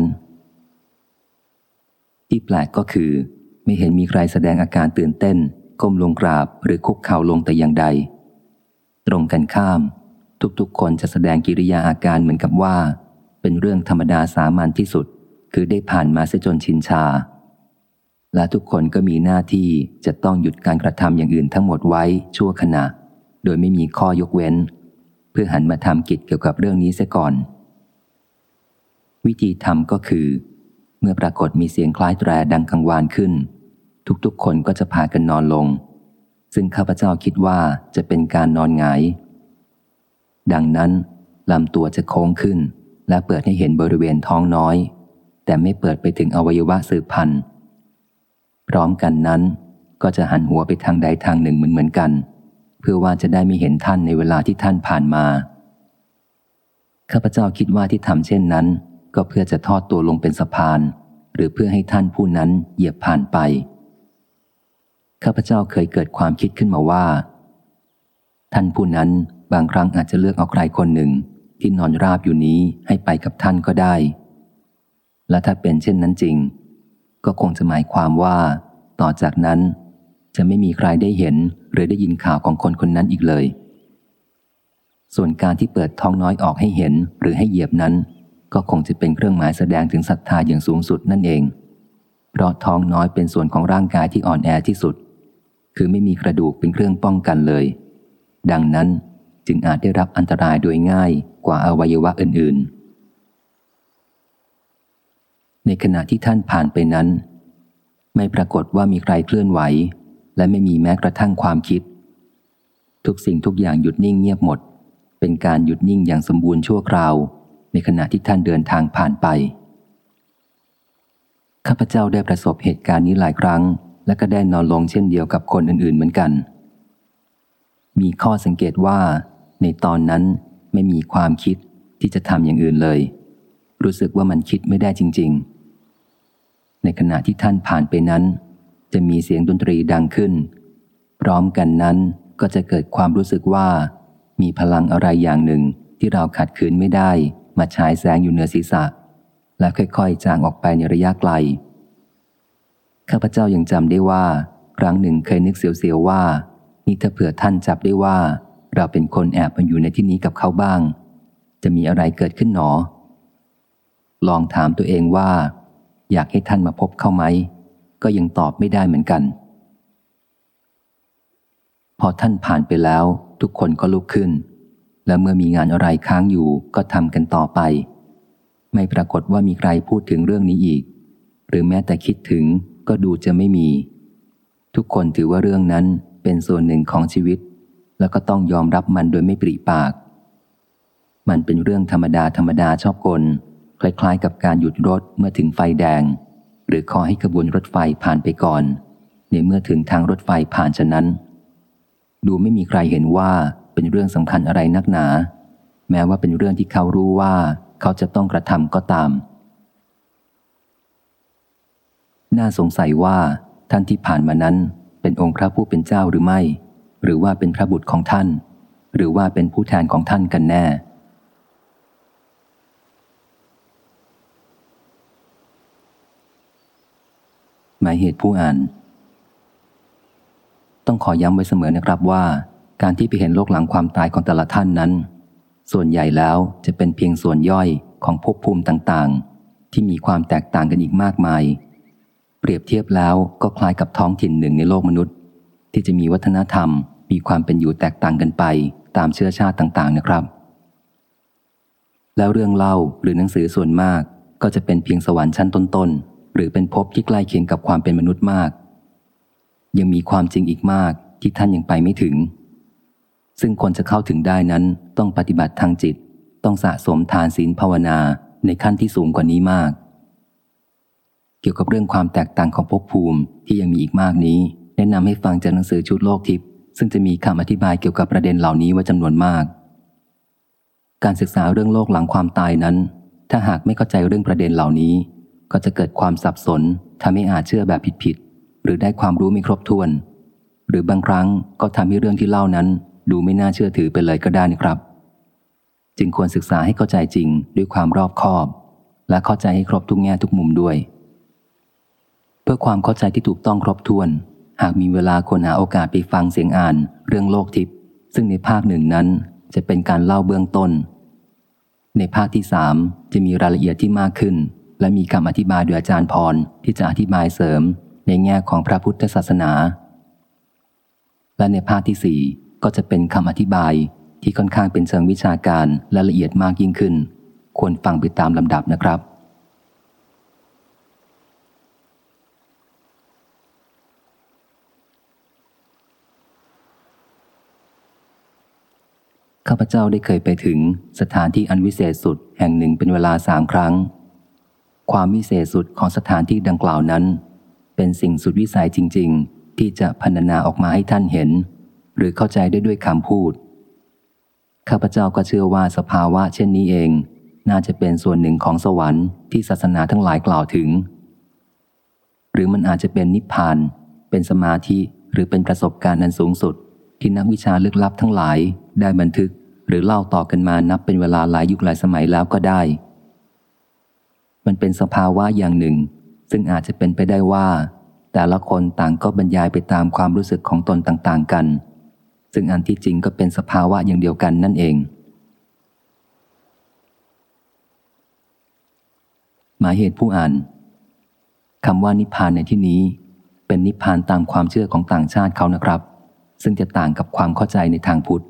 ที่แปลกก็คือ ไม่เห็นมีใครแสดงอาการตื่นเต้น ก้มลงกราบหรือคุกเข่าลงแต่อย่างใด ตรงกันข้าม ทุกๆ คนจะแสดงกิริยาอาการเหมือนกับว่า เป็นเรื่องธรรมดาสามัญที่สุด คือได้ผ่านมาเสียจนชินชา และทุกคนก็มีหน้าที่จะต้องหยุดการกระทำอย่างอื่นทั้งหมดไว้ชั่วขณะ โดยไม่มีข้อยกเว้น เพื่อหันมาทำกิจเกี่ยวกับเรื่องนี้เสียก่อน วิธีทำก็คือ เมื่อปรากฏมีเสียงคล้ายแตรดังกังวานขึ้น ทุกๆ คนก็จะพากันนอนลง ซึ่งข้าพเจ้าคิดว่าจะเป็นการนอนหงาย ดังนั้นลำตัวจะโค้งขึ้น และเปิดให้เห็นบริเวณท้องน้อย แต่ไม่เปิดไปถึงอวัยวะสืบพันธุ์พร้อมกันนั้น ก็จะหันหัวไปทางใดทางหนึ่งเหมือนเหมือนกัน เพื่อว่าจะได้ไม่เห็นท่านในเวลาที่ท่านผ่านมาข้าพเจ้าคิดว่าที่ทำเช่นนั้น ก็เพื่อจะทอดตัวลงเป็นสะพาน หรือเพื่อให้ท่านผู้นั้นเหยียบผ่านไป ข้าพเจ้าเคยเกิดความคิดขึ้นมาว่า ท่านผู้นั้นบางครั้งอาจจะเลือกเอาใครคนหนึ่งที่นอนราบอยู่นี้ให้ไปกับท่านก็ได้ และถ้าเป็นเช่นนั้นจริง ก็คงจะหมายความว่า ต่อจากนั้นจะไม่มีใครได้เห็นหรือได้ยินข่าวของคนคนนั้นอีกเลย ส่วนการที่เปิดท้องน้อยออกให้เห็นหรือให้เหยียบนั้น ก็คงจะเป็นเครื่องหมายแสดงถึงศรัทธาอย่างสูงสุดนั่นเอง เพราะท้องน้อยเป็นส่วนของร่างกายที่อ่อนแอที่สุด คือไม่มีกระดูกเป็นเครื่องป้องกันเลย ดังนั้นจึงอาจได้รับอันตรายโดยง่ายกว่าอวัยวะอื่น ๆ ในขณะที่ท่านผ่านไปนั้น ไม่ปรากฏว่ามีใครเคลื่อนไหว และไม่มีแม้กระทั่งความคิด ทุกสิ่งทุกอย่างหยุดนิ่งเงียบหมด เป็นการหยุดนิ่งอย่างสมบูรณ์ชั่วคราว ในขณะที่ท่านเดินทางผ่านไป ข้าพเจ้าได้ประสบเหตุการณ์นี้หลายครั้ง และก็ได้นอนลงเช่นเดียวกับคนอื่นๆ เหมือนกัน มีข้อสังเกตว่า ในตอนนั้นไม่มีความคิดที่จะทำอย่างอื่นเลย รู้สึกว่ามันคิดไม่ได้จริง ๆ ในขณะที่ท่านผ่านไปนั้น จะมีเสียงดนตรีดังขึ้น พร้อมกันนั้นก็จะเกิดความรู้สึกว่า มีพลังอะไรอย่างหนึ่งที่เราขัดขืนไม่ได้ มาฉายแสงอยู่เหนือศีรษะ และค่อยๆ จางออกไปในระยะไกล ข้าพเจ้ายังจำได้ว่า ครั้งหนึ่งเคยนึกเสียวๆว่า นี่ถ้าเผื่อท่านจับได้ว่า เราเป็นคนแอบมาอยู่ในที่นี้กับเขาบ้าง จะมีอะไรเกิดขึ้นหนอ ลองถามตัวเองว่า อยากให้ท่านมาพบเข้าไหม ก็ยังตอบไม่ได้เหมือนกัน พอท่านผ่านไปแล้ว ทุกคนก็ลุกขึ้น และเมื่อมีงานอะไรค้างอยู่ก็ทำกันต่อไป ไม่ปรากฏว่ามีใครพูดถึงเรื่องนี้อีก หรือแม้แต่คิดถึงก็ดูจะไม่มี ทุกคนถือว่าเรื่องนั้นเป็นส่วนหนึ่งของชีวิต แล้วก็ต้องยอมรับมันโดยไม่ปริปาก มันเป็นเรื่องธรรมดาธรรมดาชอบกลคล้ายๆ กับการหยุดรถเมื่อถึงไฟแดง หรือขอให้ขบวนรถไฟผ่านไปก่อน ในเมื่อถึงทางรถไฟผ่านฉะนั้น ดูไม่มีใครเห็นว่า เป็นเรื่องสำคัญอะไรนักหนา แม้ว่าเป็นเรื่องที่เขารู้ว่าเขาจะต้องกระทำก็ตาม น่าสงสัยว่าท่านที่ผ่านมานั้นเป็นองค์พระผู้เป็นเจ้าหรือไม่ หรือว่าเป็นพระบุตรของท่าน หรือว่าเป็นผู้แทนของท่านกันแน่ หมายเหตุผู้อ่าน ต้องขอย้ำไว้เสมอนะครับว่า การที่ไปเห็นโลกหลังความตายของแต่ละท่านนั้น ส่วนใหญ่แล้วจะเป็นเพียงส่วนย่อยของภพภูมิต่างๆ ที่มีความแตกต่างกันอีกมากมาย เปรียบเทียบแล้วก็คล้ายกับท้องถิ่นหนึ่งในโลกมนุษย์ ที่จะมีวัฒนธรรม มีความเป็นอยู่แตกต่างกันไปตามเชื้อชาติต่างๆนะครับ แล้วเรื่องเล่าหรือหนังสือส่วนมากก็จะเป็นเพียงสวรรค์ชั้นต้นๆ หรือเป็นภพที่ใกล้เคียงกับความเป็นมนุษย์มาก ยังมีความจริงอีกมากที่ท่านยังไปไม่ถึง ซึ่งคนจะเข้าถึงได้นั้นต้องปฏิบัติทางจิต ต้องสะสมทานศีลภาวนาในขั้นที่สูงกว่านี้มาก เกี่ยวกับเรื่องความแตกต่างของภพภูมิที่ยังมีอีกมากนี้ แนะนำให้ฟังจากหนังสือชุดโลกทิพย์ซึ่งจะมีคำอธิบายเกี่ยวกับประเด็นเหล่านี้ไว้จำนวนมาก การศึกษาเรื่องโลกหลังความตายนั้น ถ้าหากไม่เข้าใจเรื่องประเด็นเหล่านี้ ก็จะเกิดความสับสนทำให้อาจเชื่อแบบผิดๆหรือได้ความรู้ไม่ครบถ้วน หรือบางครั้งก็ทำให้เรื่องที่เล่านั้น ดูไม่น่าเชื่อถือไปเลยก็ได้นะครับ จึงควรศึกษาให้เข้าใจจริงด้วยความรอบคอบ และเข้าใจให้ครบทุกแง่ทุกมุมด้วย เพื่อความเข้าใจที่ถูกต้องครบถ้วน หากมีเวลาคนหาโอกาสไปฟังเสียงอ่านเรื่องโลกทิพย์ซึ่งในภาคหนึ่งนั้นจะเป็นการเล่าเบื้องต้น ในภาคที่สามจะมีรายละเอียดที่มากขึ้น และมีคำอธิบายโดยอาจารย์พรที่จะอธิบายเสริมในแง่ของพระพุทธศาสนา และในภาคที่สี่ ก็จะเป็นคำอธิบายที่ค่อนข้างเป็นเชิงวิชาการและละเอียดมากยิ่งขึ้น ควรฟังไปตามลำดับนะครับ ข้าพเจ้าได้เคยไปถึงสถานที่อันวิเศษสุดแห่งหนึ่งเป็นเวลาสามครั้ง ความวิเศษสุดของสถานที่ดังกล่าวนั้น เป็นสิ่งสุดวิสัยจริง ๆ ที่จะพรรณนาออกมาให้ท่านเห็น หรือเข้าใจได้ด้วยคำพูด ข้าพเจ้าก็เชื่อว่าสภาวะเช่นนี้เอง น่าจะเป็นส่วนหนึ่งของสวรรค์ที่ศาสนาทั้งหลายกล่าวถึง หรือมันอาจจะเป็นนิพพาน เป็นสมาธิหรือเป็นประสบการณ์อันสูงสุด ที่นักวิชาลึกลับทั้งหลายได้บันทึกหรือเล่าต่อกันมานับเป็นเวลาหลายยุคหลายสมัยแล้วก็ได้ มันเป็นสภาวะอย่างหนึ่ง ซึ่งอาจจะเป็นไปได้ว่า แต่ละคนต่างก็บรรยายไปตามความรู้สึกของตนต่าง ๆ กัน ซึ่งอันที่จริงก็เป็นสภาวะอย่างเดียวกันนั่นเอง หมายเหตุผู้อ่านคำว่านิพพานในที่นี้ เป็นนิพพานตามความเชื่อของต่างชาติเขานะครับ ซึ่งจะต่างกับความเข้าใจในทางพุทธ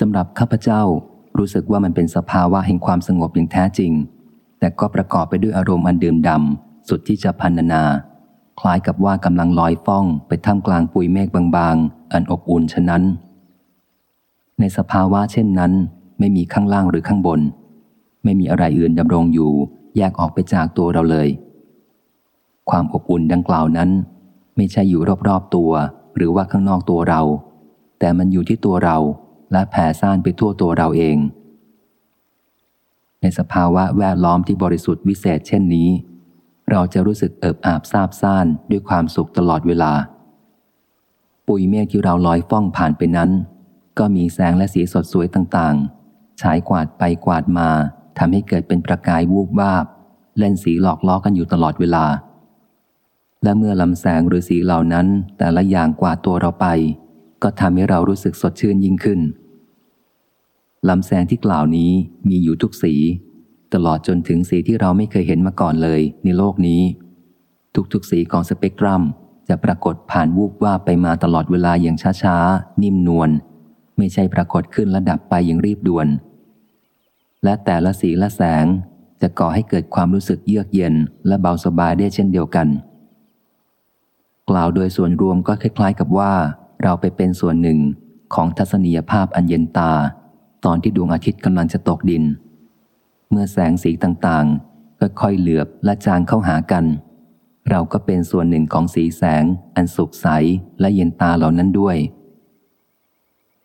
สำหรับข้าพเจ้ารู้สึกว่ามันเป็นสภาวะแห่งความสงบอย่างแท้จริง แต่ก็ประกอบไปด้วยอารมณ์อันดื่มดำ สุดที่จะพันนา คล้ายกับว่ากำลังลอยฟ้องไปท่ามกลางปุยเมฆบางๆ อันอบอุ่นฉะนั้น ในสภาวะเช่นนั้น ไม่มีข้างล่างหรือข้างบน ไม่มีอะไรอื่นดำรงอยู่ แยกออกไปจากตัวเราเลย ความอบอุ่นดังกล่าวนั้น ไม่ใช่อยู่รอบๆตัว หรือว่าข้างนอกตัวเรา แต่มันอยู่ที่ตัวเราและแผ่ซ่านไปทั่วตัวเราเองในสภาวะแวดล้อมที่บริสุทธิ์วิเศษเช่นนี้ เราจะรู้สึกเอิบอาบซาบซ่านด้วยความสุขตลอดเวลา ปุยเมฆที่เราลอยฟ้องผ่านไปนั้น ก็มีแสงและสีสดสวยต่างๆ ฉายกวาดไปกวาดมาทำให้เกิดเป็นประกายวูบวาบ เล่นสีหลอกล้อกันอยู่ตลอดเวลา และเมื่อลำแสงหรือสีเหล่านั้น แต่ละอย่างกวาดตัวเราไป ก็ทำให้เรารู้สึกสดชื่นยิ่งขึ้นลำแสงที่กล่าวนี้มีอยู่ทุกสี ตลอดจนถึงสีที่เราไม่เคยเห็นมาก่อนเลยในโลกนี้ ทุกๆสีของสเปกตรัม จะปรากฏผ่านวูบว่าไปมาตลอดเวลาอย่างช้าๆ นิ่มนวลไม่ใช่ปรากฏขึ้นและดับไปอย่างรีบด่วน และแต่ละสีละแสงจะก่อให้เกิดความรู้สึกเยือกเย็นและเบาสบายได้เช่นเดียวกัน กล่าวโดยส่วนรวมก็คล้าย ๆ กับว่า เราไปเป็นส่วนหนึ่งของทัศนียภาพอันเย็นตา ตอนที่ดวงอาทิตย์กำลังจะตกดิน เมื่อแสงสีต่างๆก็ค่อยเหลือบและจางเข้าหากัน เราก็เป็นส่วนหนึ่งของสีแสง อันสุกใสและเย็นตาเหล่านั้นด้วย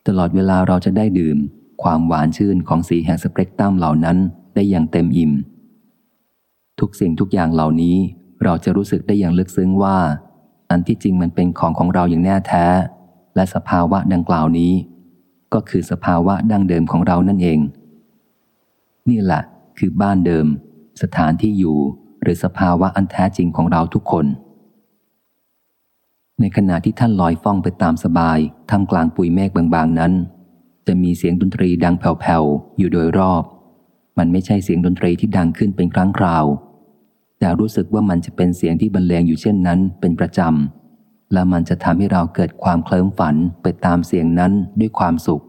ตลอดเวลาเราจะได้ดื่ม ความหวานชื่นของสีแห่งสเปกตรัมเหล่านั้นได้อย่างเต็มอิ่ม ทุกสิ่งทุกอย่างเหล่านี้เราจะรู้สึกได้อย่างลึกซึ้งว่า อันที่จริงมันเป็นของของเราอย่างแน่แท้ และสภาวะดังกล่าวนี้ ก็คือสภาวะดั้งเดิมของเรานั่นเอง นี่แหละ คือบ้านเดิม สถานที่อยู่ หรือสภาวะอันแท้จริงของเราทุกคน ในขณะที่ท่านลอยฟ้องไปตามสบายทำกลางปุยเมฆบางๆนั้น จะมีเสียงดนตรีดังแผ่วๆอยู่โดยรอบ มันไม่ใช่เสียงดนตรีที่ดังขึ้นเป็นครั้งคราว แต่รู้สึกว่ามันจะเป็นเสียงที่บรรเลงอยู่เช่นนั้นเป็นประจำและมันจะทำให้เราเกิดความเคลิ้มฝันไปตามเสียงนั้นด้วยความสุข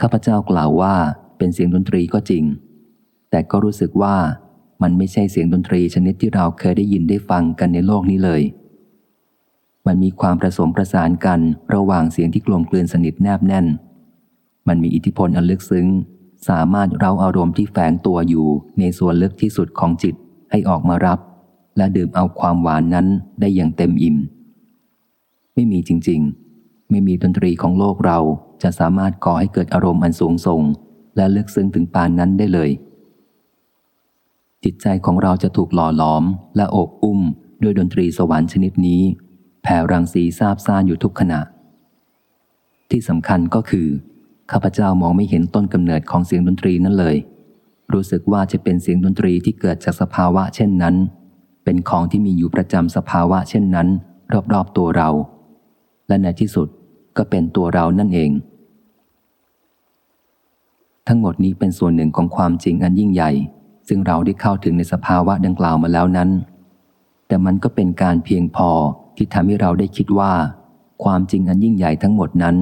ข้าพเจ้ากล่าวว่า เป็นเสียงดนตรีก็จริง แต่ก็รู้สึกว่ามันไม่ใช่เสียงดนตรีชนิดที่เราเคยได้ยินได้ฟังกันในโลกนี้เลย มันมีความผสมประสานกันระหว่างเสียงที่กลมกลืนสนิทแนบแน่น มันมีอิทธิพลอันลึกซึ้ง สามารถเราอารมณ์ที่แฝงตัวอยู่ในส่วนลึกที่สุดของจิตให้ออกมารับ และดื่มเอาความหวานนั้นได้อย่างเต็มอิ่ม ไม่มีจริงๆ ไม่มีดนตรีของโลกเราจะสามารถก่อให้เกิดอารมณ์อันสูงส่ง และลึกซึ้งถึงปานนั้นได้เลย จิตใจของเราจะถูกหล่อหลอม และโอบอุ้มด้วยดนตรีสวรรค์ชนิดนี้ แผ่รังสีซาบซ่านอยู่ทุกขณะ ที่สำคัญก็คือ ข้าพเจ้ามองไม่เห็นต้นกำเนิดของเสียงดนตรีนั้นเลย รู้สึกว่าจะเป็นเสียงดนตรีที่เกิดจากสภาวะเช่นนั้น เป็นของที่มีอยู่ประจำสภาวะเช่นนั้น รอบๆตัวเรา และในที่สุดก็เป็นตัวเรานั่นเอง ทั้งหมดนี้เป็นส่วนหนึ่งของความจริงอันยิ่งใหญ่ ซึ่งเราได้เข้าถึงในสภาวะดังกล่าวมาแล้วนั้น แต่มันก็เป็นการเพียงพอที่ทำให้เราได้คิดว่า ความจริงอันยิ่งใหญ่ทั้งหมดนั้น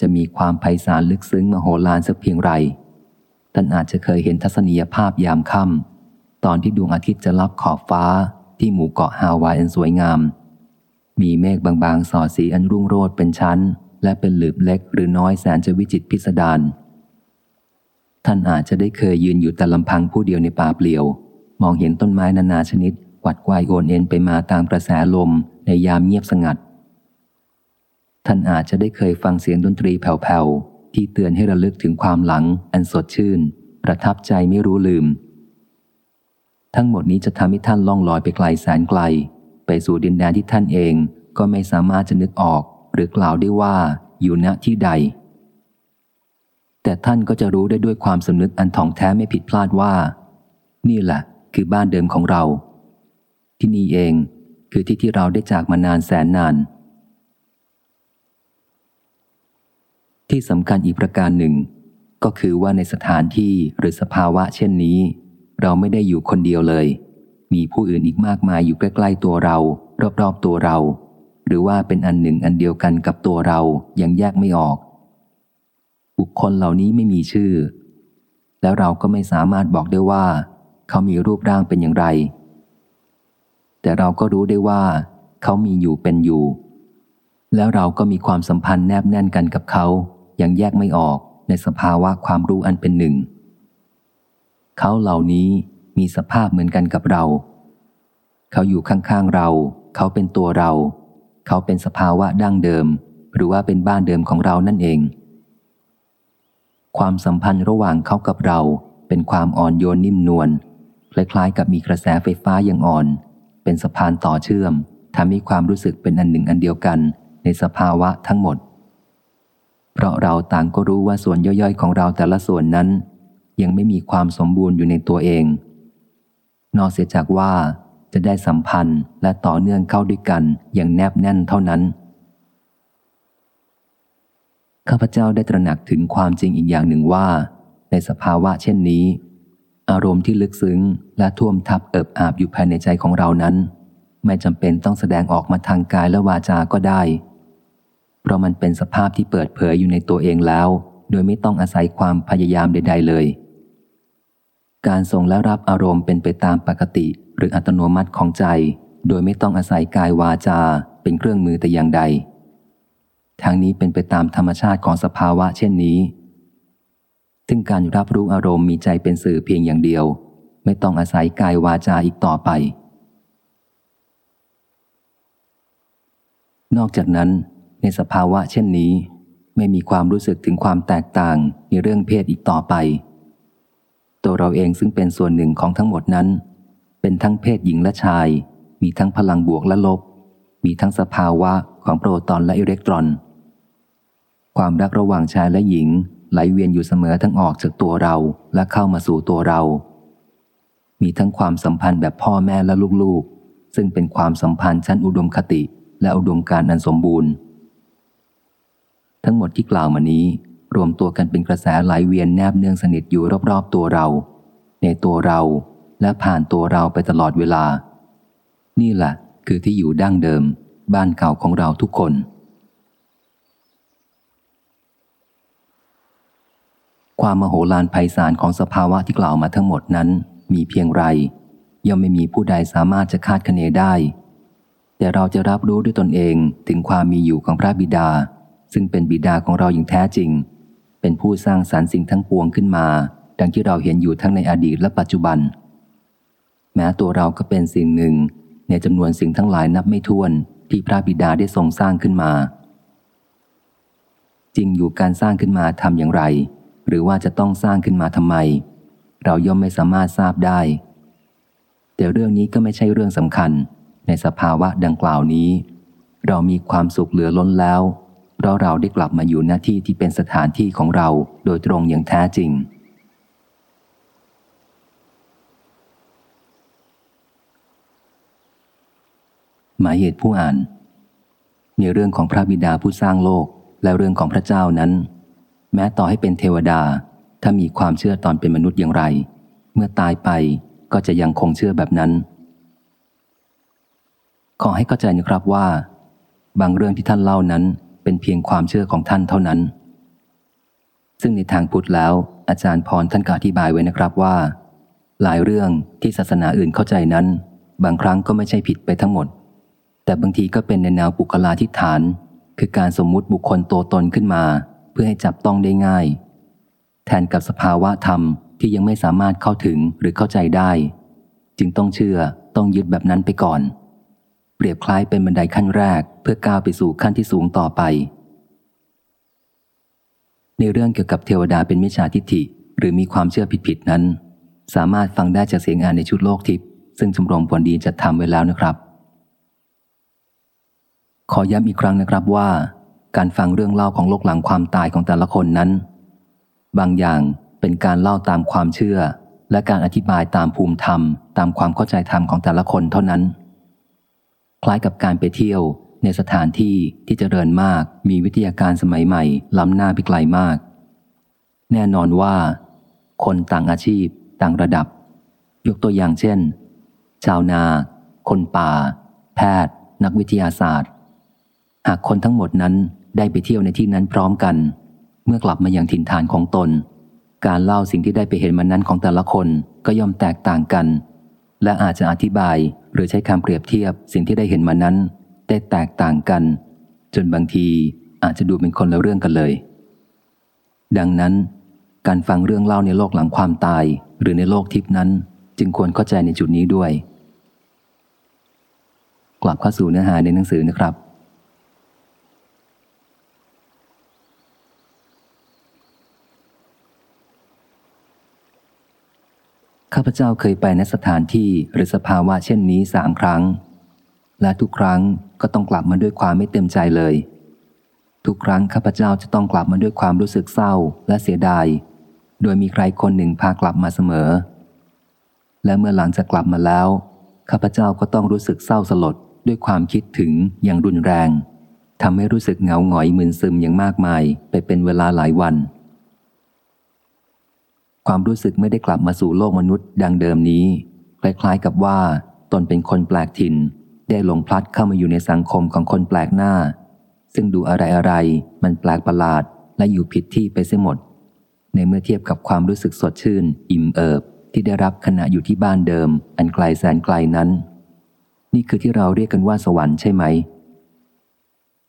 จะมีความไพศาลลึกซึ้งมโหฬารสักเพียงไรท่านอาจจะเคยเห็นทัศนียภาพยามค่ำตอนที่ดวงอาทิตย์จะลับขอบฟ้าที่หมู่เกาะฮาวายอันสวยงาม มีเมฆบางๆสอดสีอันรุ่งโรจน์เป็นชั้น และเป็นหลืบเล็กหรือน้อยแสนจะวิจิตพิสดาร ท่านอาจจะได้เคยยืนอยู่แต่ลำพังผู้เดียวในป่าเปลี่ยว มองเห็นต้นไม้นานาชนิดกวัดกวายโอนเอ็นไปมาตามกระแสลมในยามเงียบสงัด ท่านอาจจะได้เคยฟังเสียงดนตรีแผ่วๆ ที่เตือนให้ระลึกถึงความหลัง อันสดชื่น ประทับใจไม่รู้ลืม ทั้งหมดนี้จะทำให้ท่านล่องลอยไปไกลแสนไกล ไปสู่ดินแดนที่ท่านเองก็ไม่สามารถจะนึกออก หรือกล่าวได้ว่าอยู่ณที่ใด แต่ท่านก็จะรู้ได้ด้วยความสำนึกอันท่องแท้ไม่ผิดพลาดว่า นี่แหละ คือบ้านเดิมของเรา ที่นี่เองคือที่ที่เราได้จากมานานแสนนาน ที่สำคัญอีกประการหนึ่ง ก็คือว่าในสถานที่หรือสภาวะเช่นนี้ เราไม่ได้อยู่คนเดียวเลย มีผู้อื่นอีกมากมายอยู่ใกล้ๆตัวเรา รอบๆตัวเรา หรือว่าเป็นอันหนึ่งอันเดียวกันกับตัวเรายังแยกไม่ออก บุคคลเหล่านี้ไม่มีชื่อ แล้วเราก็ไม่สามารถบอกได้ว่า เขามีรูปร่างเป็นอย่างไร แต่เราก็รู้ได้ว่า เขามีอยู่เป็นอยู่ แล้วเราก็มีความสัมพันธ์แนบแน่นกันกับเขาอย่างแยกไม่ออกในสภาวะความรู้อันเป็นหนึ่ง เขาเหล่านี้มีสภาพเหมือนกันกับเรา เขาอยู่ข้างๆเรา เขาเป็นตัวเรา เขาเป็นสภาวะดั้งเดิม หรือว่าเป็นบ้านเดิมของเรานั่นเอง ความสัมพันธ์ระหว่างเขากับเรา เป็นความอ่อนโยนนิ่มนวลคล้ายๆกับมีกระแสไฟฟ้าอย่างอ่อน เป็นสะพานต่อเชื่อมทำให้ความรู้สึกเป็นอันหนึ่งอันเดียวกัน ในสภาวะทั้งหมด เพราะเราต่างก็รู้ว่าส่วนย่อยๆ ของเราแต่ละส่วนนั้น ยังไม่มีความสมบูรณ์อยู่ในตัวเอง นอกเสียจากว่าจะได้สัมพันธ์และต่อเนื่องเข้าด้วยกันอย่างแนบแน่นเท่านั้น ข้าพเจ้าได้ตระหนักถึงความจริงอีกอย่างหนึ่งว่า ในสภาวะเช่นนี้ อารมณ์ที่ลึกซึ้งและท่วมทับเอิบอาบอยู่ภายในใจของเรานั้น ไม่จำเป็นต้องแสดงออกมาทางกายและวาจาก็ได้ เพราะมันเป็นสภาพที่เปิดเผยอยู่ในตัวเองแล้ว โดยไม่ต้องอาศัยความพยายามใด ๆ เลย การส่งและรับอารมณ์เป็นไปตามปกติ หรืออัตโนมัติของใจ โดยไม่ต้องอาศัยกายวาจาเป็นเครื่องมือแต่อย่างใด ทางนี้เป็นไปตามธรรมชาติของสภาวะเช่นนี้ซึ่งการรับรู้อารมณ์มีใจเป็นสื่อเพียงอย่างเดียว ไม่ต้องอาศัยกายวาจาอีกต่อไป นอกจากนั้น ในสภาวะเช่นนี้ ไม่มีความรู้สึกถึงความแตกต่างในเรื่องเพศอีกต่อไป ตัวเราเองซึ่งเป็นส่วนหนึ่งของทั้งหมดนั้น เป็นทั้งเพศหญิงและชาย มีทั้งพลังบวกและลบ มีทั้งสภาวะของโปรตอนและอิเล็กตรอน ความรักระหว่างชายและหญิง ไหลเวียนอยู่เสมอทั้งออกจากตัวเราและเข้ามาสู่ตัวเรา มีทั้งความสัมพันธ์แบบพ่อแม่และลูกๆ ซึ่งเป็นความสัมพันธ์ชั้นอุดมคติ และอุดมการอันสมบูรณ์ ทั้งหมดที่กล่าวมานี้ รวมตัวกันเป็นกระแสไหลเวียนแนบเนื่องสนิทอยู่รอบๆตัวเรา ในตัวเราและผ่านตัวเราไปตลอดเวลา นี่แหละคือที่อยู่ดั้งเดิม บ้านเก่าของเราทุกคน ความมโหฬารไพศาลของสภาวะที่กล่าวมาทั้งหมดนั้น มีเพียงไร ย่อมไม่มีผู้ใดสามารถจะคาดคะเนได้ แต่เราจะรับรู้ด้วยตนเองถึงความมีอยู่ของพระบิดา ซึ่งเป็นบิดาของเราอย่างแท้จริง เป็นผู้สร้างสารรค์สิ่งทั้งปวงขึ้นมา ดังที่เราเห็นอยู่ทั้งในอดีตและปัจจุบัน แม้ตัวเราก็เป็นสิ่งหนึ่ง ในจำนวนสิ่งทั้งหลายนับไม่ถ้วนที่พระบิดาได้ทรงสร้างขึ้นมา จริงอยู่การสร้างขึ้นมาทำอย่างไร หรือว่าจะต้องสร้างขึ้นมาทำไม เราย่อมไม่สามารถทราบได้ แต่เรื่องนี้ก็ไม่ใช่เรื่องสำคัญ ในสภาวะดังกล่าวนี้ เรามีความสุขเหลือล้นแล้ว เพราะเราได้กลับมาอยู่หน้าที่ที่เป็นสถานที่ของเราโดยตรงอย่างแท้จริงหมายเหตุผู้อ่าน ในเรื่องของพระบิดาผู้สร้างโลกและเรื่องของพระเจ้านั้น แม้ต่อให้เป็นเทวดา ถ้ามีความเชื่อตอนเป็นมนุษย์อย่างไร เมื่อตายไปก็จะยังคงเชื่อแบบนั้น ขอให้เข้าใจนะครับว่า บางเรื่องที่ท่านเล่านั้นเป็นเพียงความเชื่อของท่านเท่านั้น ซึ่งในทางพุทธแล้ว อาจารย์พรท่านกอธิบายไว้นะครับว่า หลายเรื่องที่ศาสนาอื่นเข้าใจนั้น บางครั้งก็ไม่ใช่ผิดไปทั้งหมด แต่บางทีก็เป็นในแนวปุคลาธิฐาน คือการสมมุติบุคคลโตตนขึ้นมา เพื่อให้จับต้องได้ง่าย แทนกับสภาวะธรรมที่ยังไม่สามารถเข้าถึงหรือเข้าใจได้ จึงต้องเชื่อต้องยึดแบบนั้นไปก่อน เปรียบคล้ายเป็นบันไดขั้นแรก เพื่อก้าวไปสู่ขั้นที่สูงต่อไป ในเรื่องเกี่ยวกับเทวดาเป็นมิจฉาทิฏฐิหรือมีความเชื่อผิดๆนั้น สามารถฟังได้จากเสียงอ่านในชุดโลกทิพย์ซึ่งชมรมผลดีจัดทำไว้แล้วนะครับ ขอย้ำอีกครั้งนะครับว่า การฟังเรื่องเล่าของโลกหลังความตายของแต่ละคนนั้น บางอย่างเป็นการเล่าตามความเชื่อ และการอธิบายตามภูมิธรรม ตามความเข้าใจธรรมของแต่ละคนเท่านั้น คล้ายกับการไปเที่ยวในสถานที่ที่จเจริญมากมีวิทยาการสมัยใหม่ ล้ำหน้าไปไกลมาก แน่นอนว่า คนต่างอาชีพ ต่างระดับ ยกตัวอย่างเช่น ชาวนา คนป่า แพทย์ นักวิทยาศาสตร์ หากคนทั้งหมดนั้น ได้ไปเที่ยวในที่นั้นพร้อมกัน เมื่อกลับมาอย่างถิ่นฐานของตน การเล่าสิ่งที่ได้ไปเห็นมันนั้นของแต่ละคนก็ย่อมแตกต่างกัน และอาจจะอธิบายหรือใช้คำเปรียบเทียบสิ่งที่ได้เห็นมานั้น ได้แตกต่างกัน จนบางทีอาจจะดูเป็นคนละเรื่องกันเลย ดังนั้น การฟังเรื่องเล่าในโลกหลังความตาย หรือในโลกทิพนั้น จึงควรเข้าใจในจุดนี้ด้วย กลับเข้าสู่เนื้อหาในหนังสือนะครับ ข้าพเจ้าเคยไปในสถานที่หรือสภาวะเช่นนี้สามครั้ง และทุกครั้งก็ต้องกลับมาด้วยความไม่เต็มใจเลย ทุกครั้งข้าพเจ้าจะต้องกลับมาด้วยความรู้สึกเศร้าและเสียดาย โดยมีใครคนหนึ่งพากลับมาเสมอ และเมื่อหลังจากกลับมาแล้วข้าพเจ้าก็ต้องรู้สึกเศร้าสลดด้วยความคิดถึงอย่างรุนแรงทำให้รู้สึกเหงาหงอยมึนซึมอย่างมากมายไปเป็นเวลาหลายวัน ความรู้สึกไม่ได้กลับมาสู่โลกมนุษย์ดังเดิมนี้คล้ายๆกับว่า ตนเป็นคนแปลกถิ่น ได้หลงพลัดเข้ามาอยู่ในสังคมของคนแปลกหน้า ซึ่งดูอะไรๆมันแปลกประหลาดและอยู่ผิดที่ไปเสียหมด ในเมื่อเทียบกับความรู้สึกสดชื่น อิ่มเอิบที่ได้รับขณะอยู่ที่บ้านเดิม อันไกลแสนไกลนั้น นี่คือที่เราเรียกกันว่าสวรรค์ใช่ไหม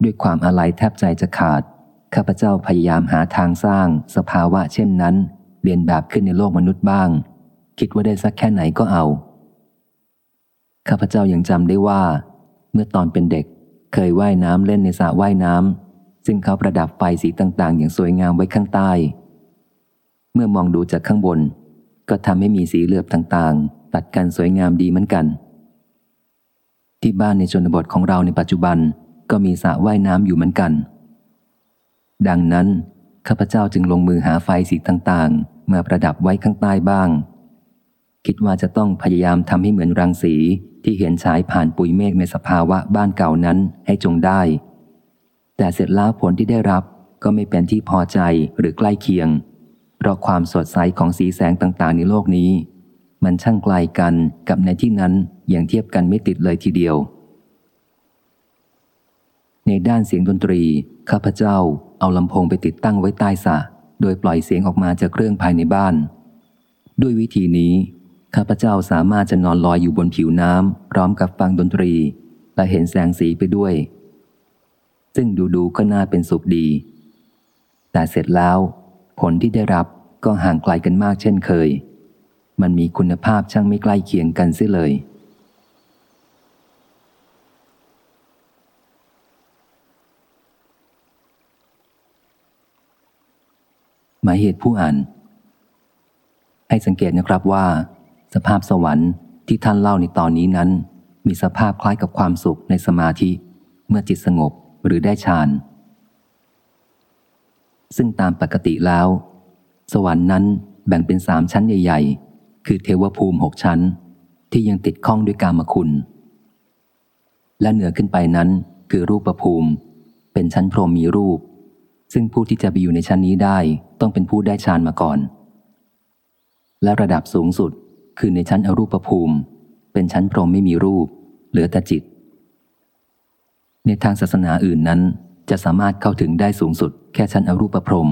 ด้วยความอาลัยแทบใจจะขาดข้าพเจ้าพยายามหาทางสร้างสภาวะเช่นนั้น เรียนแบบขึ้นในโลกมนุษย์บ้าง คิดว่าได้สักแค่ไหนก็เอา ข้าพเจ้ายังจำได้ว่า เมื่อตอนเป็นเด็กเคยว่ายน้ำเล่นในสระว่ายน้ำซึ่งเขาประดับไฟสีต่างๆ อย่างสวยงามไว้ข้างใต้ เมื่อมองดูจากข้างบน ก็ทำให้มีสีเหลือบต่างๆ ตัดกันสวยงามดีเหมือนกัน ที่บ้านในชนบทของเราในปัจจุบันก็มีสระว่ายน้ำอยู่เหมือนกัน ดังนั้นข้าพเจ้าจึงลงมือหาไฟสีต่างๆ มาประดับไว้ข้างใต้บ้าง คิดว่าจะต้องพยายามทำให้เหมือนรังสีที่เห็นฉายผ่านปุยเมฆในสภาวะบ้านเก่านั้นให้จงได้ แต่เสร็จแล้วผลที่ได้รับก็ไม่เป็นที่พอใจหรือใกล้เคียง เพราะความสดใสของสีแสงต่างๆ ในโลกนี้ มันช่างไกลกันกับในที่นั้นอย่างเทียบกันไม่ติดเลยทีเดียว ในด้านเสียงดนตรี ข้าพเจ้าเอาลำโพงไปติดตั้งไว้ใต้สระ โดยปล่อยเสียงออกมาจากเครื่องภายในบ้าน ด้วยวิธีนี้ ข้าพเจ้าสามารถจะนอนลอยอยู่บนผิวน้ำพร้อมกับฟังดนตรี และเห็นแสงสีไปด้วย ซึ่งดูๆก็น่าเป็นสุขดี แต่เสร็จแล้ว ผลที่ได้รับก็ห่างไกลกันมากเช่นเคย มันมีคุณภาพช่างไม่ใกล้เคียงกันเสียเลยายเหตุผู้อ่าน ให้สังเกตนะครับว่า สภาพสวรรค์ที่ท่านเล่าในตอนนี้นั้น มีสภาพคล้ายกับความสุขในสมาธิ เมื่อจิตสงบหรือได้ฌานซึ่งตามปกติแล้ว สวรรค์นั้นแบ่งเป็นสามชั้นใหญ่ ๆ คือเทวภูมิหกชั้น ที่ยังติดข้องด้วยกามคุณ และเหนือขึ้นไปนั้นคือรูปภูมิ เป็นชั้นพรหมมีรูป ซึ่งผู้ที่จะไปอยู่ในชั้นนี้ได้ต้องเป็นผู้ได้ฌานมาก่อน และระดับสูงสุดคือในชั้นอรูปภูมิ เป็นชั้นพรหมไม่มีรูป เหลือแต่จิต ในทางศาสนาอื่นนั้น จะสามารถเข้าถึงได้สูงสุด แค่ชั้นอรูปพรหม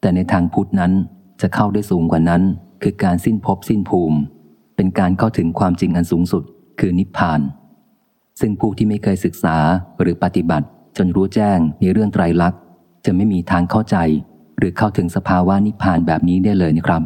แต่ในทางพุทธนั้นจะเข้าได้สูงกว่านั้น คือการสิ้นภพสิ้นภูมิ เป็นการเข้าถึงความจริงอันสูงสุด คือนิพพาน ซึ่งผู้ที่ไม่เคยศึกษาหรือปฏิบัติ จนรู้แจ้งในเรื่องไตรลักษณ์ จะไม่มีทางเข้าใจ หรือเข้าถึงสภาวะนิพพานแบบนี้ได้เลยนะครับ